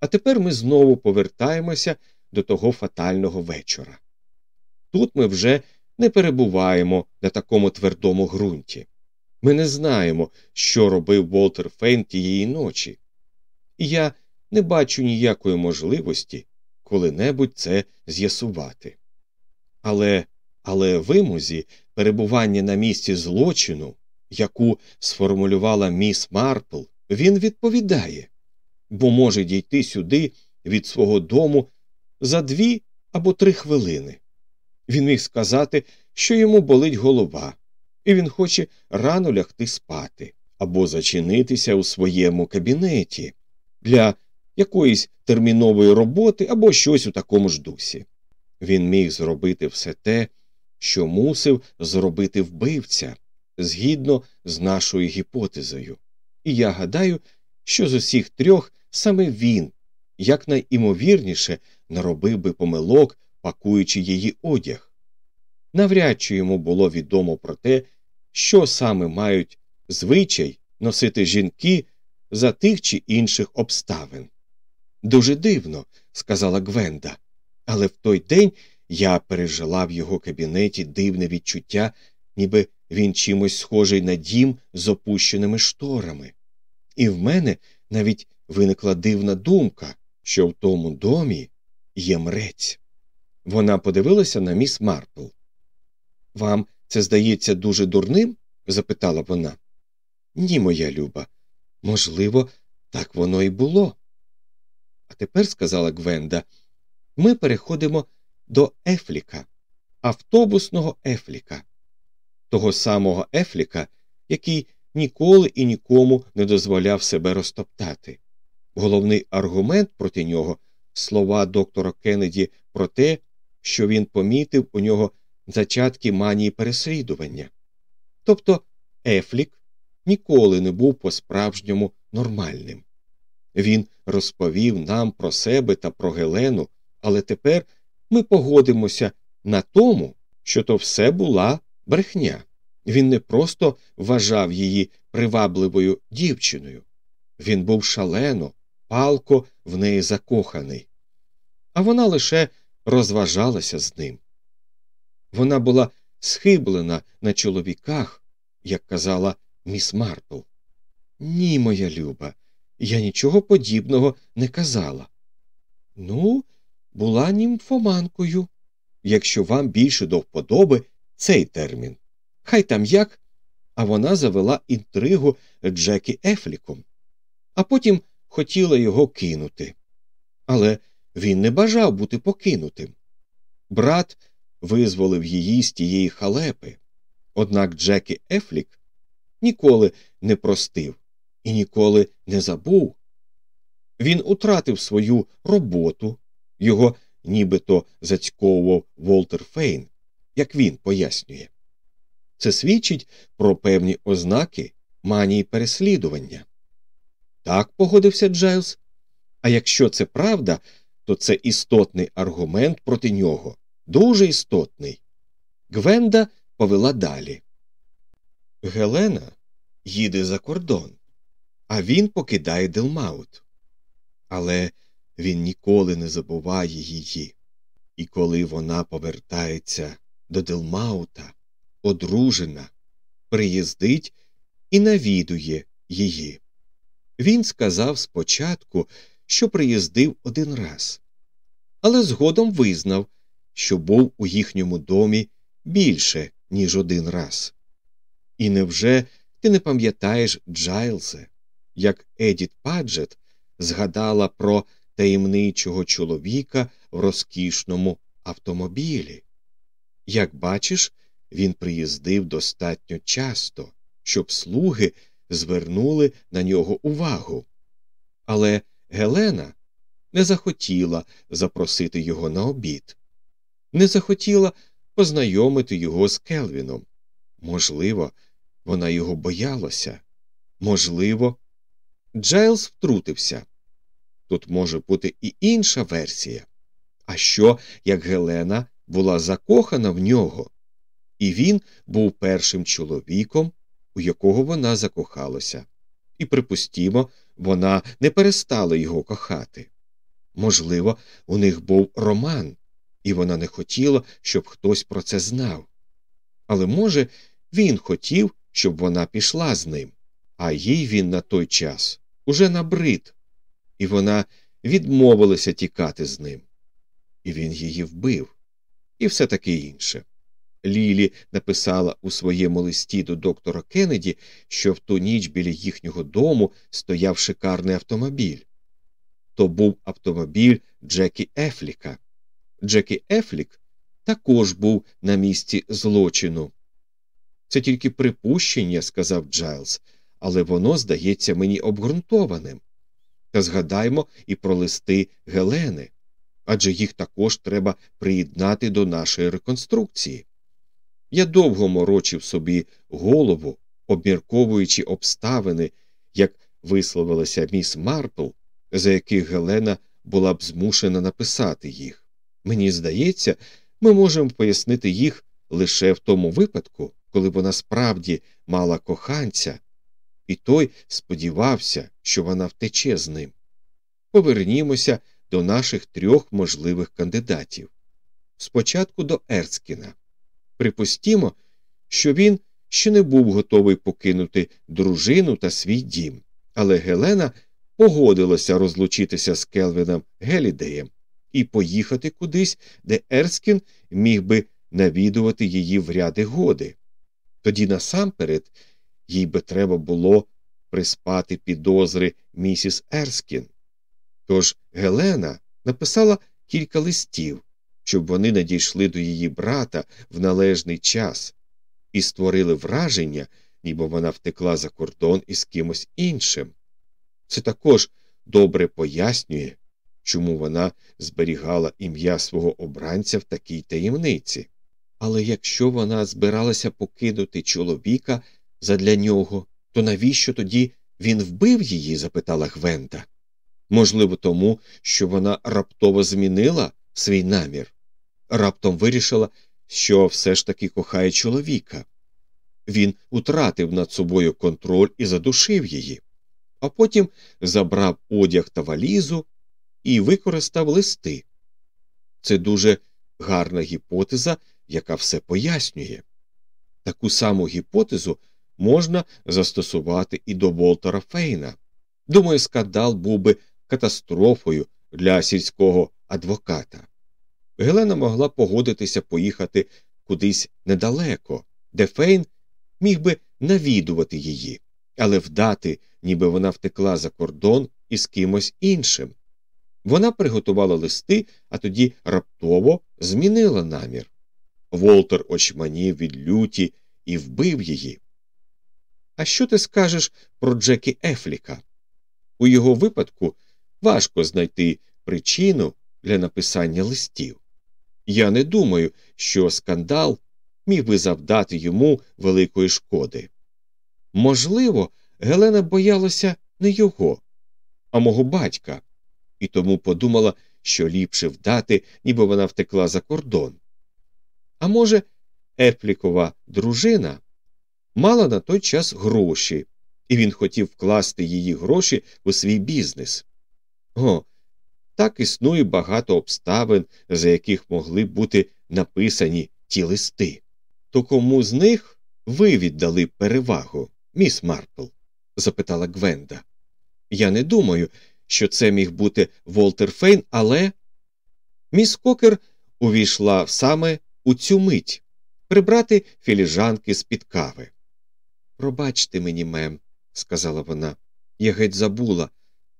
А тепер ми знову повертаємося до того фатального вечора. Тут ми вже не перебуваємо на такому твердому ґрунті. Ми не знаємо, що робив Волтер Фейн тієї ночі, і я не бачу ніякої можливості коли-небудь це з'ясувати. Але але вимозі перебування на місці злочину, яку сформулювала міс Марпл, він відповідає, бо може дійти сюди від свого дому за дві або три хвилини. Він міг сказати, що йому болить голова, і він хоче рано лягти спати або зачинитися у своєму кабінеті для якоїсь термінової роботи або щось у такому ж дусі. Він міг зробити все те, що мусив зробити вбивця згідно з нашою гіпотезою. І я гадаю, що з усіх трьох саме він якнайімовірніше наробив би помилок, пакуючи її одяг. Навряд чи йому було відомо про те, що саме мають звичай носити жінки за тих чи інших обставин. Дуже дивно, сказала Гвенда, але в той день я пережила в його кабінеті дивне відчуття, ніби він чимось схожий на дім з опущеними шторами. І в мене навіть виникла дивна думка, що в тому домі є мрець. Вона подивилася на міс Марпл. Вам це здається дуже дурним? запитала вона. Ні, моя люба. Можливо, так воно і було. А тепер, сказала Гвенда, ми переходимо до Ефліка, автобусного Ефліка, того самого Ефліка, який ніколи і нікому не дозволяв себе розтоптати. Головний аргумент проти нього слова доктора Кеннеді про те, що він помітив у нього зачатки манії переслідування. Тобто Ефлік ніколи не був по справжньому нормальним. Він розповів нам про себе та про Гелену, але тепер ми погодимося на тому, що то все була брехня. Він не просто вважав її привабливою дівчиною, він був шалено, палко в неї закоханий, а вона лише розважалася з ним. Вона була схиблена на чоловіках, як казала міс Марпл. Ні, моя люба, я нічого подібного не казала. Ну, була німфоманкою, якщо вам більше до вподоби цей термін. Хай там як, а вона завела інтригу Джекі Ефліком, а потім хотіла його кинути. Але він не бажав бути покинутим. Брат визволив її з тієї халепи, однак Джекі Ефлік ніколи не простив і ніколи не забув. Він утратив свою роботу, його нібито зацьковував Волтер Фейн, як він пояснює. Це свідчить про певні ознаки манії переслідування. Так погодився Джайлз. А якщо це правда, то це істотний аргумент проти нього, дуже істотний. Гвенда повела далі. Гелена їде за кордон а він покидає Делмаут. Але він ніколи не забуває її. І коли вона повертається до Делмаута, одружена, приїздить і навідує її. Він сказав спочатку, що приїздив один раз, але згодом визнав, що був у їхньому домі більше, ніж один раз. І невже ти не пам'ятаєш, Джайлзе, як Едіт Паджет згадала про таємничого чоловіка в розкішному автомобілі. Як бачиш, він приїздив достатньо часто, щоб слуги звернули на нього увагу. Але Гелена не захотіла запросити його на обід, не захотіла познайомити його з Келвіном. Можливо, вона його боялася, можливо, Джайлз втрутився. Тут може бути і інша версія. А що, як Гелена була закохана в нього, і він був першим чоловіком, у якого вона закохалася, і, припустімо, вона не перестала його кохати. Можливо, у них був роман, і вона не хотіла, щоб хтось про це знав. Але, може, він хотів, щоб вона пішла з ним, а їй він на той час уже набрид, і вона відмовилася тікати з ним. І він її вбив, і все таке інше. Лілі написала у своєму листі до доктора Кеннеді, що в ту ніч біля їхнього дому стояв шикарний автомобіль. То був автомобіль Джекі Ефліка. Джекі Ефлік також був на місці злочину. Це тільки припущення, сказав Джайлз, але воно здається мені обґрунтованим. Та згадаймо і про листи Гелени адже їх також треба приєднати до нашої реконструкції. Я довго морочив собі голову, обмірковуючи обставини, як висловилася міс Марпл, за яких Гелена була б змушена написати їх. Мені здається, ми можемо пояснити їх лише в тому випадку, коли вона справді мала коханця, і той сподівався, що вона втече з ним. Повернімося до наших трьох можливих кандидатів. Спочатку до Ерцкіна. Припустімо, що він ще не був готовий покинути дружину та свій дім, але Гелена погодилася розлучитися з Келвіном Гелідеєм і поїхати кудись, де Ерскін міг би навідувати її в ряди годи. Тоді насамперед їй би треба було приспати підозри місіс Ерскін. Тож Гелена написала кілька листів, щоб вони надійшли до її брата в належний час і створили враження, ніби вона втекла за кордон із кимось іншим. Це також добре пояснює, чому вона зберігала ім'я свого обранця в такій таємниці. Але якщо вона збиралася покинути чоловіка задля нього, то навіщо тоді він вбив її? запитала Гвенда. Можливо, тому, що вона раптово змінила свій намір, раптом вирішила, що все ж таки кохає чоловіка. Він утратив над собою контроль і задушив її, а потім забрав одяг та валізу і використав листи. Це дуже гарна гіпотеза, яка все пояснює. Таку саму гіпотезу можна застосувати і до Волтера Фейна. Думаю, скандал був би катастрофою для сільського адвоката. Гелена могла погодитися поїхати кудись недалеко, де Фейн міг би навідувати її, але вдати, ніби вона втекла за кордон із кимось іншим. Вона приготувала листи, а тоді раптово змінила намір. Волтер очманів від люті і вбив її. А що ти скажеш про Джекі Ефліка? У його випадку важко знайти причину для написання листів. Я не думаю, що скандал міг би завдати йому великої шкоди. Можливо, Гелена боялася не його, а мого батька, і тому подумала, що ліпше вдати, ніби вона втекла за кордон. А може, Ефлікова дружина мала на той час гроші, і він хотів вкласти її гроші у свій бізнес. О, так існує багато обставин, за яких могли бути написані ті листи. То кому з них ви віддали перевагу, міс Марпл? запитала Гвенда. Я не думаю, що це міг бути Волтер Фейн, але. Міс Кокер увійшла саме у цю мить прибрати філіжанки з під кави. Пробачте мені, мем, сказала вона, я геть забула.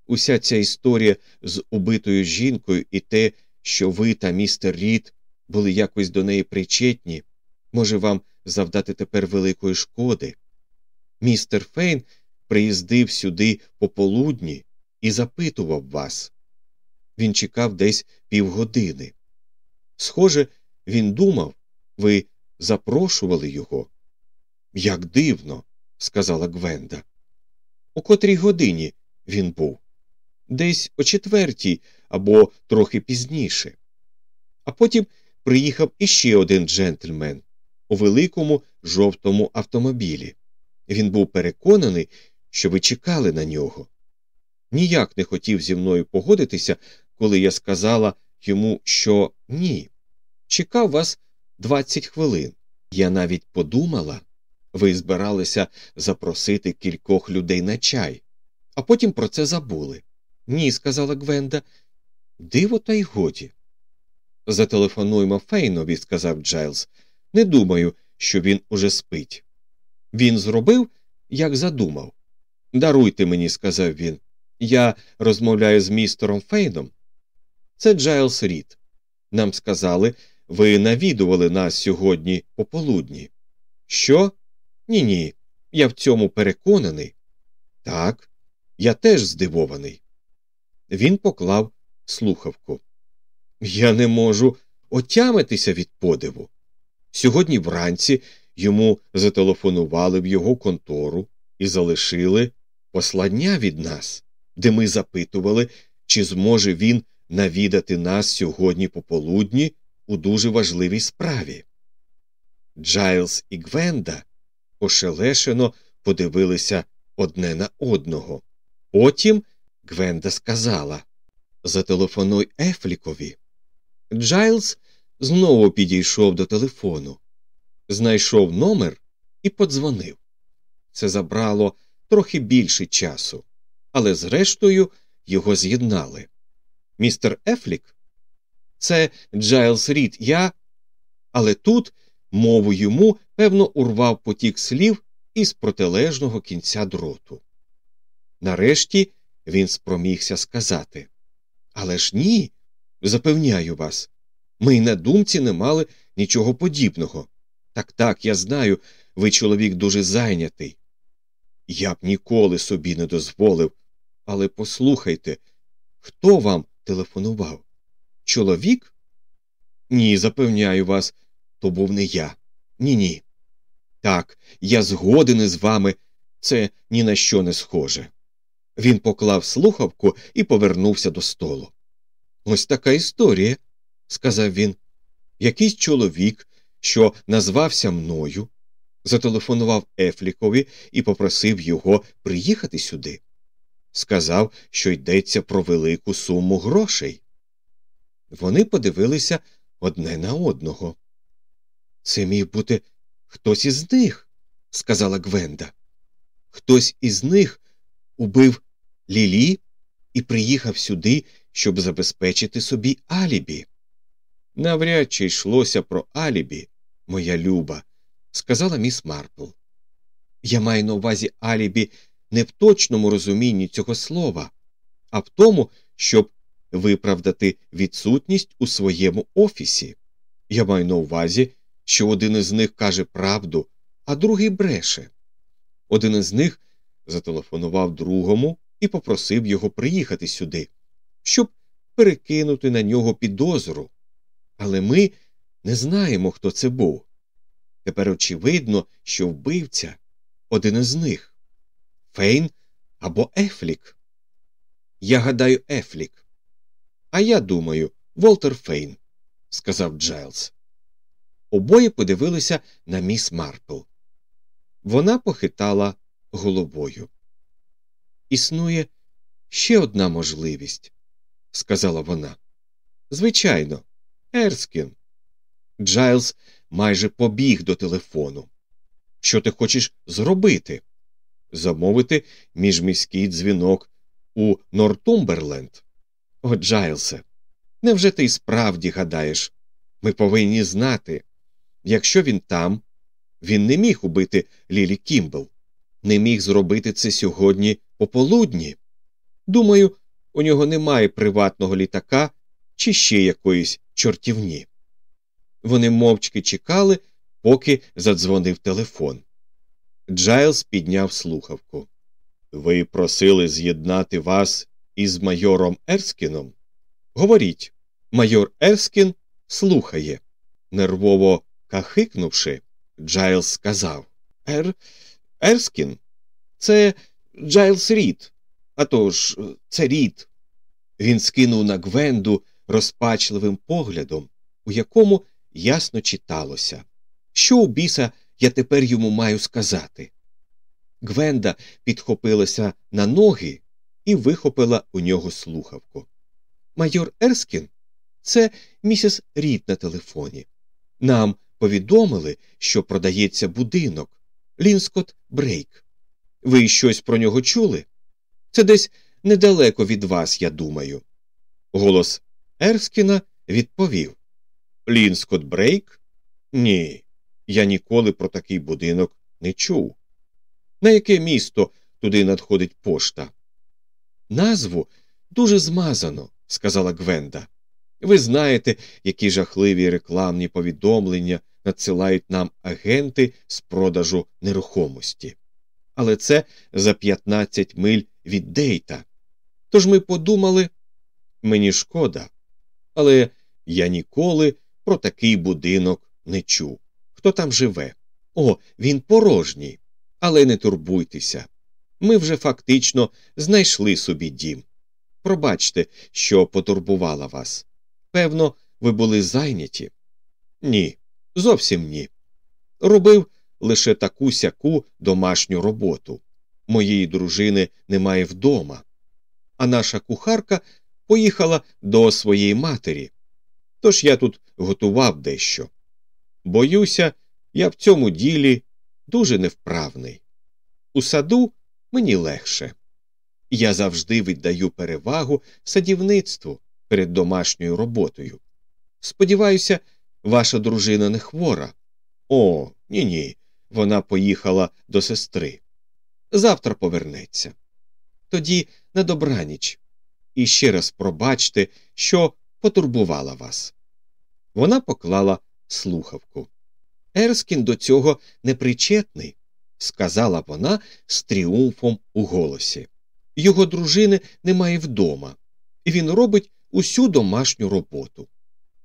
Уся ця історія з убитою жінкою і те, що ви та містер Рід були якось до неї причетні, може вам завдати тепер великої шкоди. Містер Фейн приїздив сюди пополудні і запитував вас. Він чекав десь півгодини. Схоже, він думав, ви запрошували його. Як дивно, сказала Гвенда. У котрій годині він був? Десь о четвертій або трохи пізніше. А потім приїхав іще один джентльмен у великому жовтому автомобілі. Він був переконаний, що ви чекали на нього. Ніяк не хотів зі мною погодитися, коли я сказала йому, що ні. Чекав вас двадцять хвилин. Я навіть подумала, Ви збиралися запросити кількох людей на чай, а потім про це забули. Ні, сказала Гвенда. Диво, та й годі. Зателефонуймо Фейнові, сказав Джайлз. Не думаю, що він уже спить. Він зробив, як задумав. Даруйте мені, сказав він. Я розмовляю з містером Фейном. Це Джайлз Рід. Нам сказали, ви навідували нас сьогодні пополудні. Що? Ні, ні. Я в цьому переконаний. Так, я теж здивований. Він поклав слухавку. Я не можу отямитися від подиву. Сьогодні вранці йому зателефонували в його контору і залишили послання від нас, де ми запитували, чи зможе він навідати нас сьогодні пополудні у дуже важливій справі. Джайлз і Гвенда ошелешено подивилися одне на одного. Потім Гвенда сказала Зателефонуй Ефлікові. Джайлз знову підійшов до телефону, знайшов номер і подзвонив. Це забрало трохи більше часу, але зрештою його з'єднали. Містер Ефлік? Це Джайлз Рід, я. Але тут мову йому, певно, урвав потік слів із протилежного кінця дроту. Нарешті він спромігся сказати Але ж ні, запевняю вас, ми й на думці не мали нічого подібного. Так так, я знаю, ви чоловік дуже зайнятий. Я б ніколи собі не дозволив. Але послухайте, хто вам телефонував? Чоловік? Ні, запевняю вас, то був не я. Ні, ні. Так, я згоден із вами, це ні на що не схоже. Він поклав слухавку і повернувся до столу. Ось така історія, сказав він. Якийсь чоловік, що назвався мною, зателефонував Ефлікові і попросив його приїхати сюди. Сказав, що йдеться про велику суму грошей. Вони подивилися одне на одного. Це міг бути хтось із них, сказала Гвенда. Хтось із них убив Лілі і приїхав сюди, щоб забезпечити собі алібі. Навряд чи йшлося про алібі, моя люба, сказала міс Марпл. Я маю на увазі алібі не в точному розумінні цього слова, а в тому, щоб виправдати відсутність у своєму офісі. Я маю на увазі, що один із них каже правду, а другий бреше. Один із них зателефонував другому і попросив його приїхати сюди, щоб перекинути на нього підозру. Але ми не знаємо, хто це був. Тепер очевидно, що вбивця один із них Фейн або Ефлік. Я гадаю, Ефлік. А я думаю, Волтер Фейн, сказав Джайлз. Обоє подивилися на міс Марпл. Вона похитала головою. Існує ще одна можливість, сказала вона. Звичайно, Ерскін. Джайлз майже побіг до телефону. Що ти хочеш зробити? Замовити міжміський дзвінок у Нортумберленд? О, Джайлзе, невже ти справді гадаєш? Ми повинні знати. Якщо він там, він не міг убити Лілі Кімбл, не міг зробити це сьогодні пополудні. Думаю, у нього немає приватного літака чи ще якоїсь чортівні. Вони мовчки чекали, поки задзвонив телефон. Джайлз підняв слухавку. Ви просили з'єднати вас із майором Ерскіном? Говоріть, майор Ерскін слухає. Нервово кахикнувши, Джайлз сказав Ер. Ерскін? Це Джайлз Рід. Атож, це Рід. Він скинув на Гвенду розпачливим поглядом, у якому ясно читалося. Що у біса я тепер йому маю сказати? Гвенда підхопилася на ноги і вихопила у нього слухавку. Майор Ерскін, це місіс Рід на телефоні. Нам повідомили, що продається будинок. Лінскот Брейк. Ви щось про нього чули? Це десь недалеко від вас, я думаю. Голос Ерскіна відповів Лінскот Брейк? Ні, я ніколи про такий будинок не чув. На яке місто туди надходить пошта? Назву дуже змазано, сказала Гвенда. Ви знаєте, які жахливі рекламні повідомлення надсилають нам агенти з продажу нерухомості. Але це за 15 миль від Дейта. Тож ми подумали мені шкода, але я ніколи про такий будинок не чув. Хто там живе? О, він порожній. Але не турбуйтеся. Ми вже фактично знайшли собі дім. Пробачте, що потурбувала вас. Певно, ви були зайняті? Ні, зовсім ні. Робив лише таку сяку домашню роботу. Моєї дружини немає вдома, а наша кухарка поїхала до своєї матері. Тож я тут готував дещо. Боюся, я в цьому ділі дуже невправний. У саду мені легше. Я завжди віддаю перевагу садівництву перед домашньою роботою. Сподіваюся, ваша дружина не хвора. О, ні ні. Вона поїхала до сестри. Завтра повернеться. Тоді на добраніч. І ще раз пробачте, що потурбувала вас. Вона поклала слухавку. Ерскін до цього непричетний, сказала вона з тріумфом у голосі. Його дружини немає вдома, і він робить усю домашню роботу.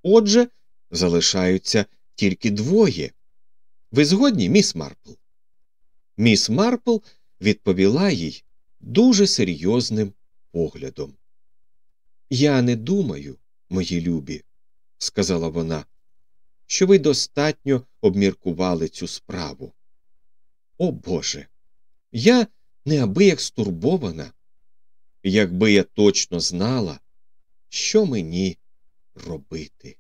Отже, залишаються тільки двоє. Ви згодні, міс Марпл? Міс Марпл відповіла їй дуже серйозним поглядом. Я не думаю, мої любі, сказала вона, що ви достатньо обміркували цю справу. О Боже, я неабияк стурбована, якби я точно знала, що мені робити.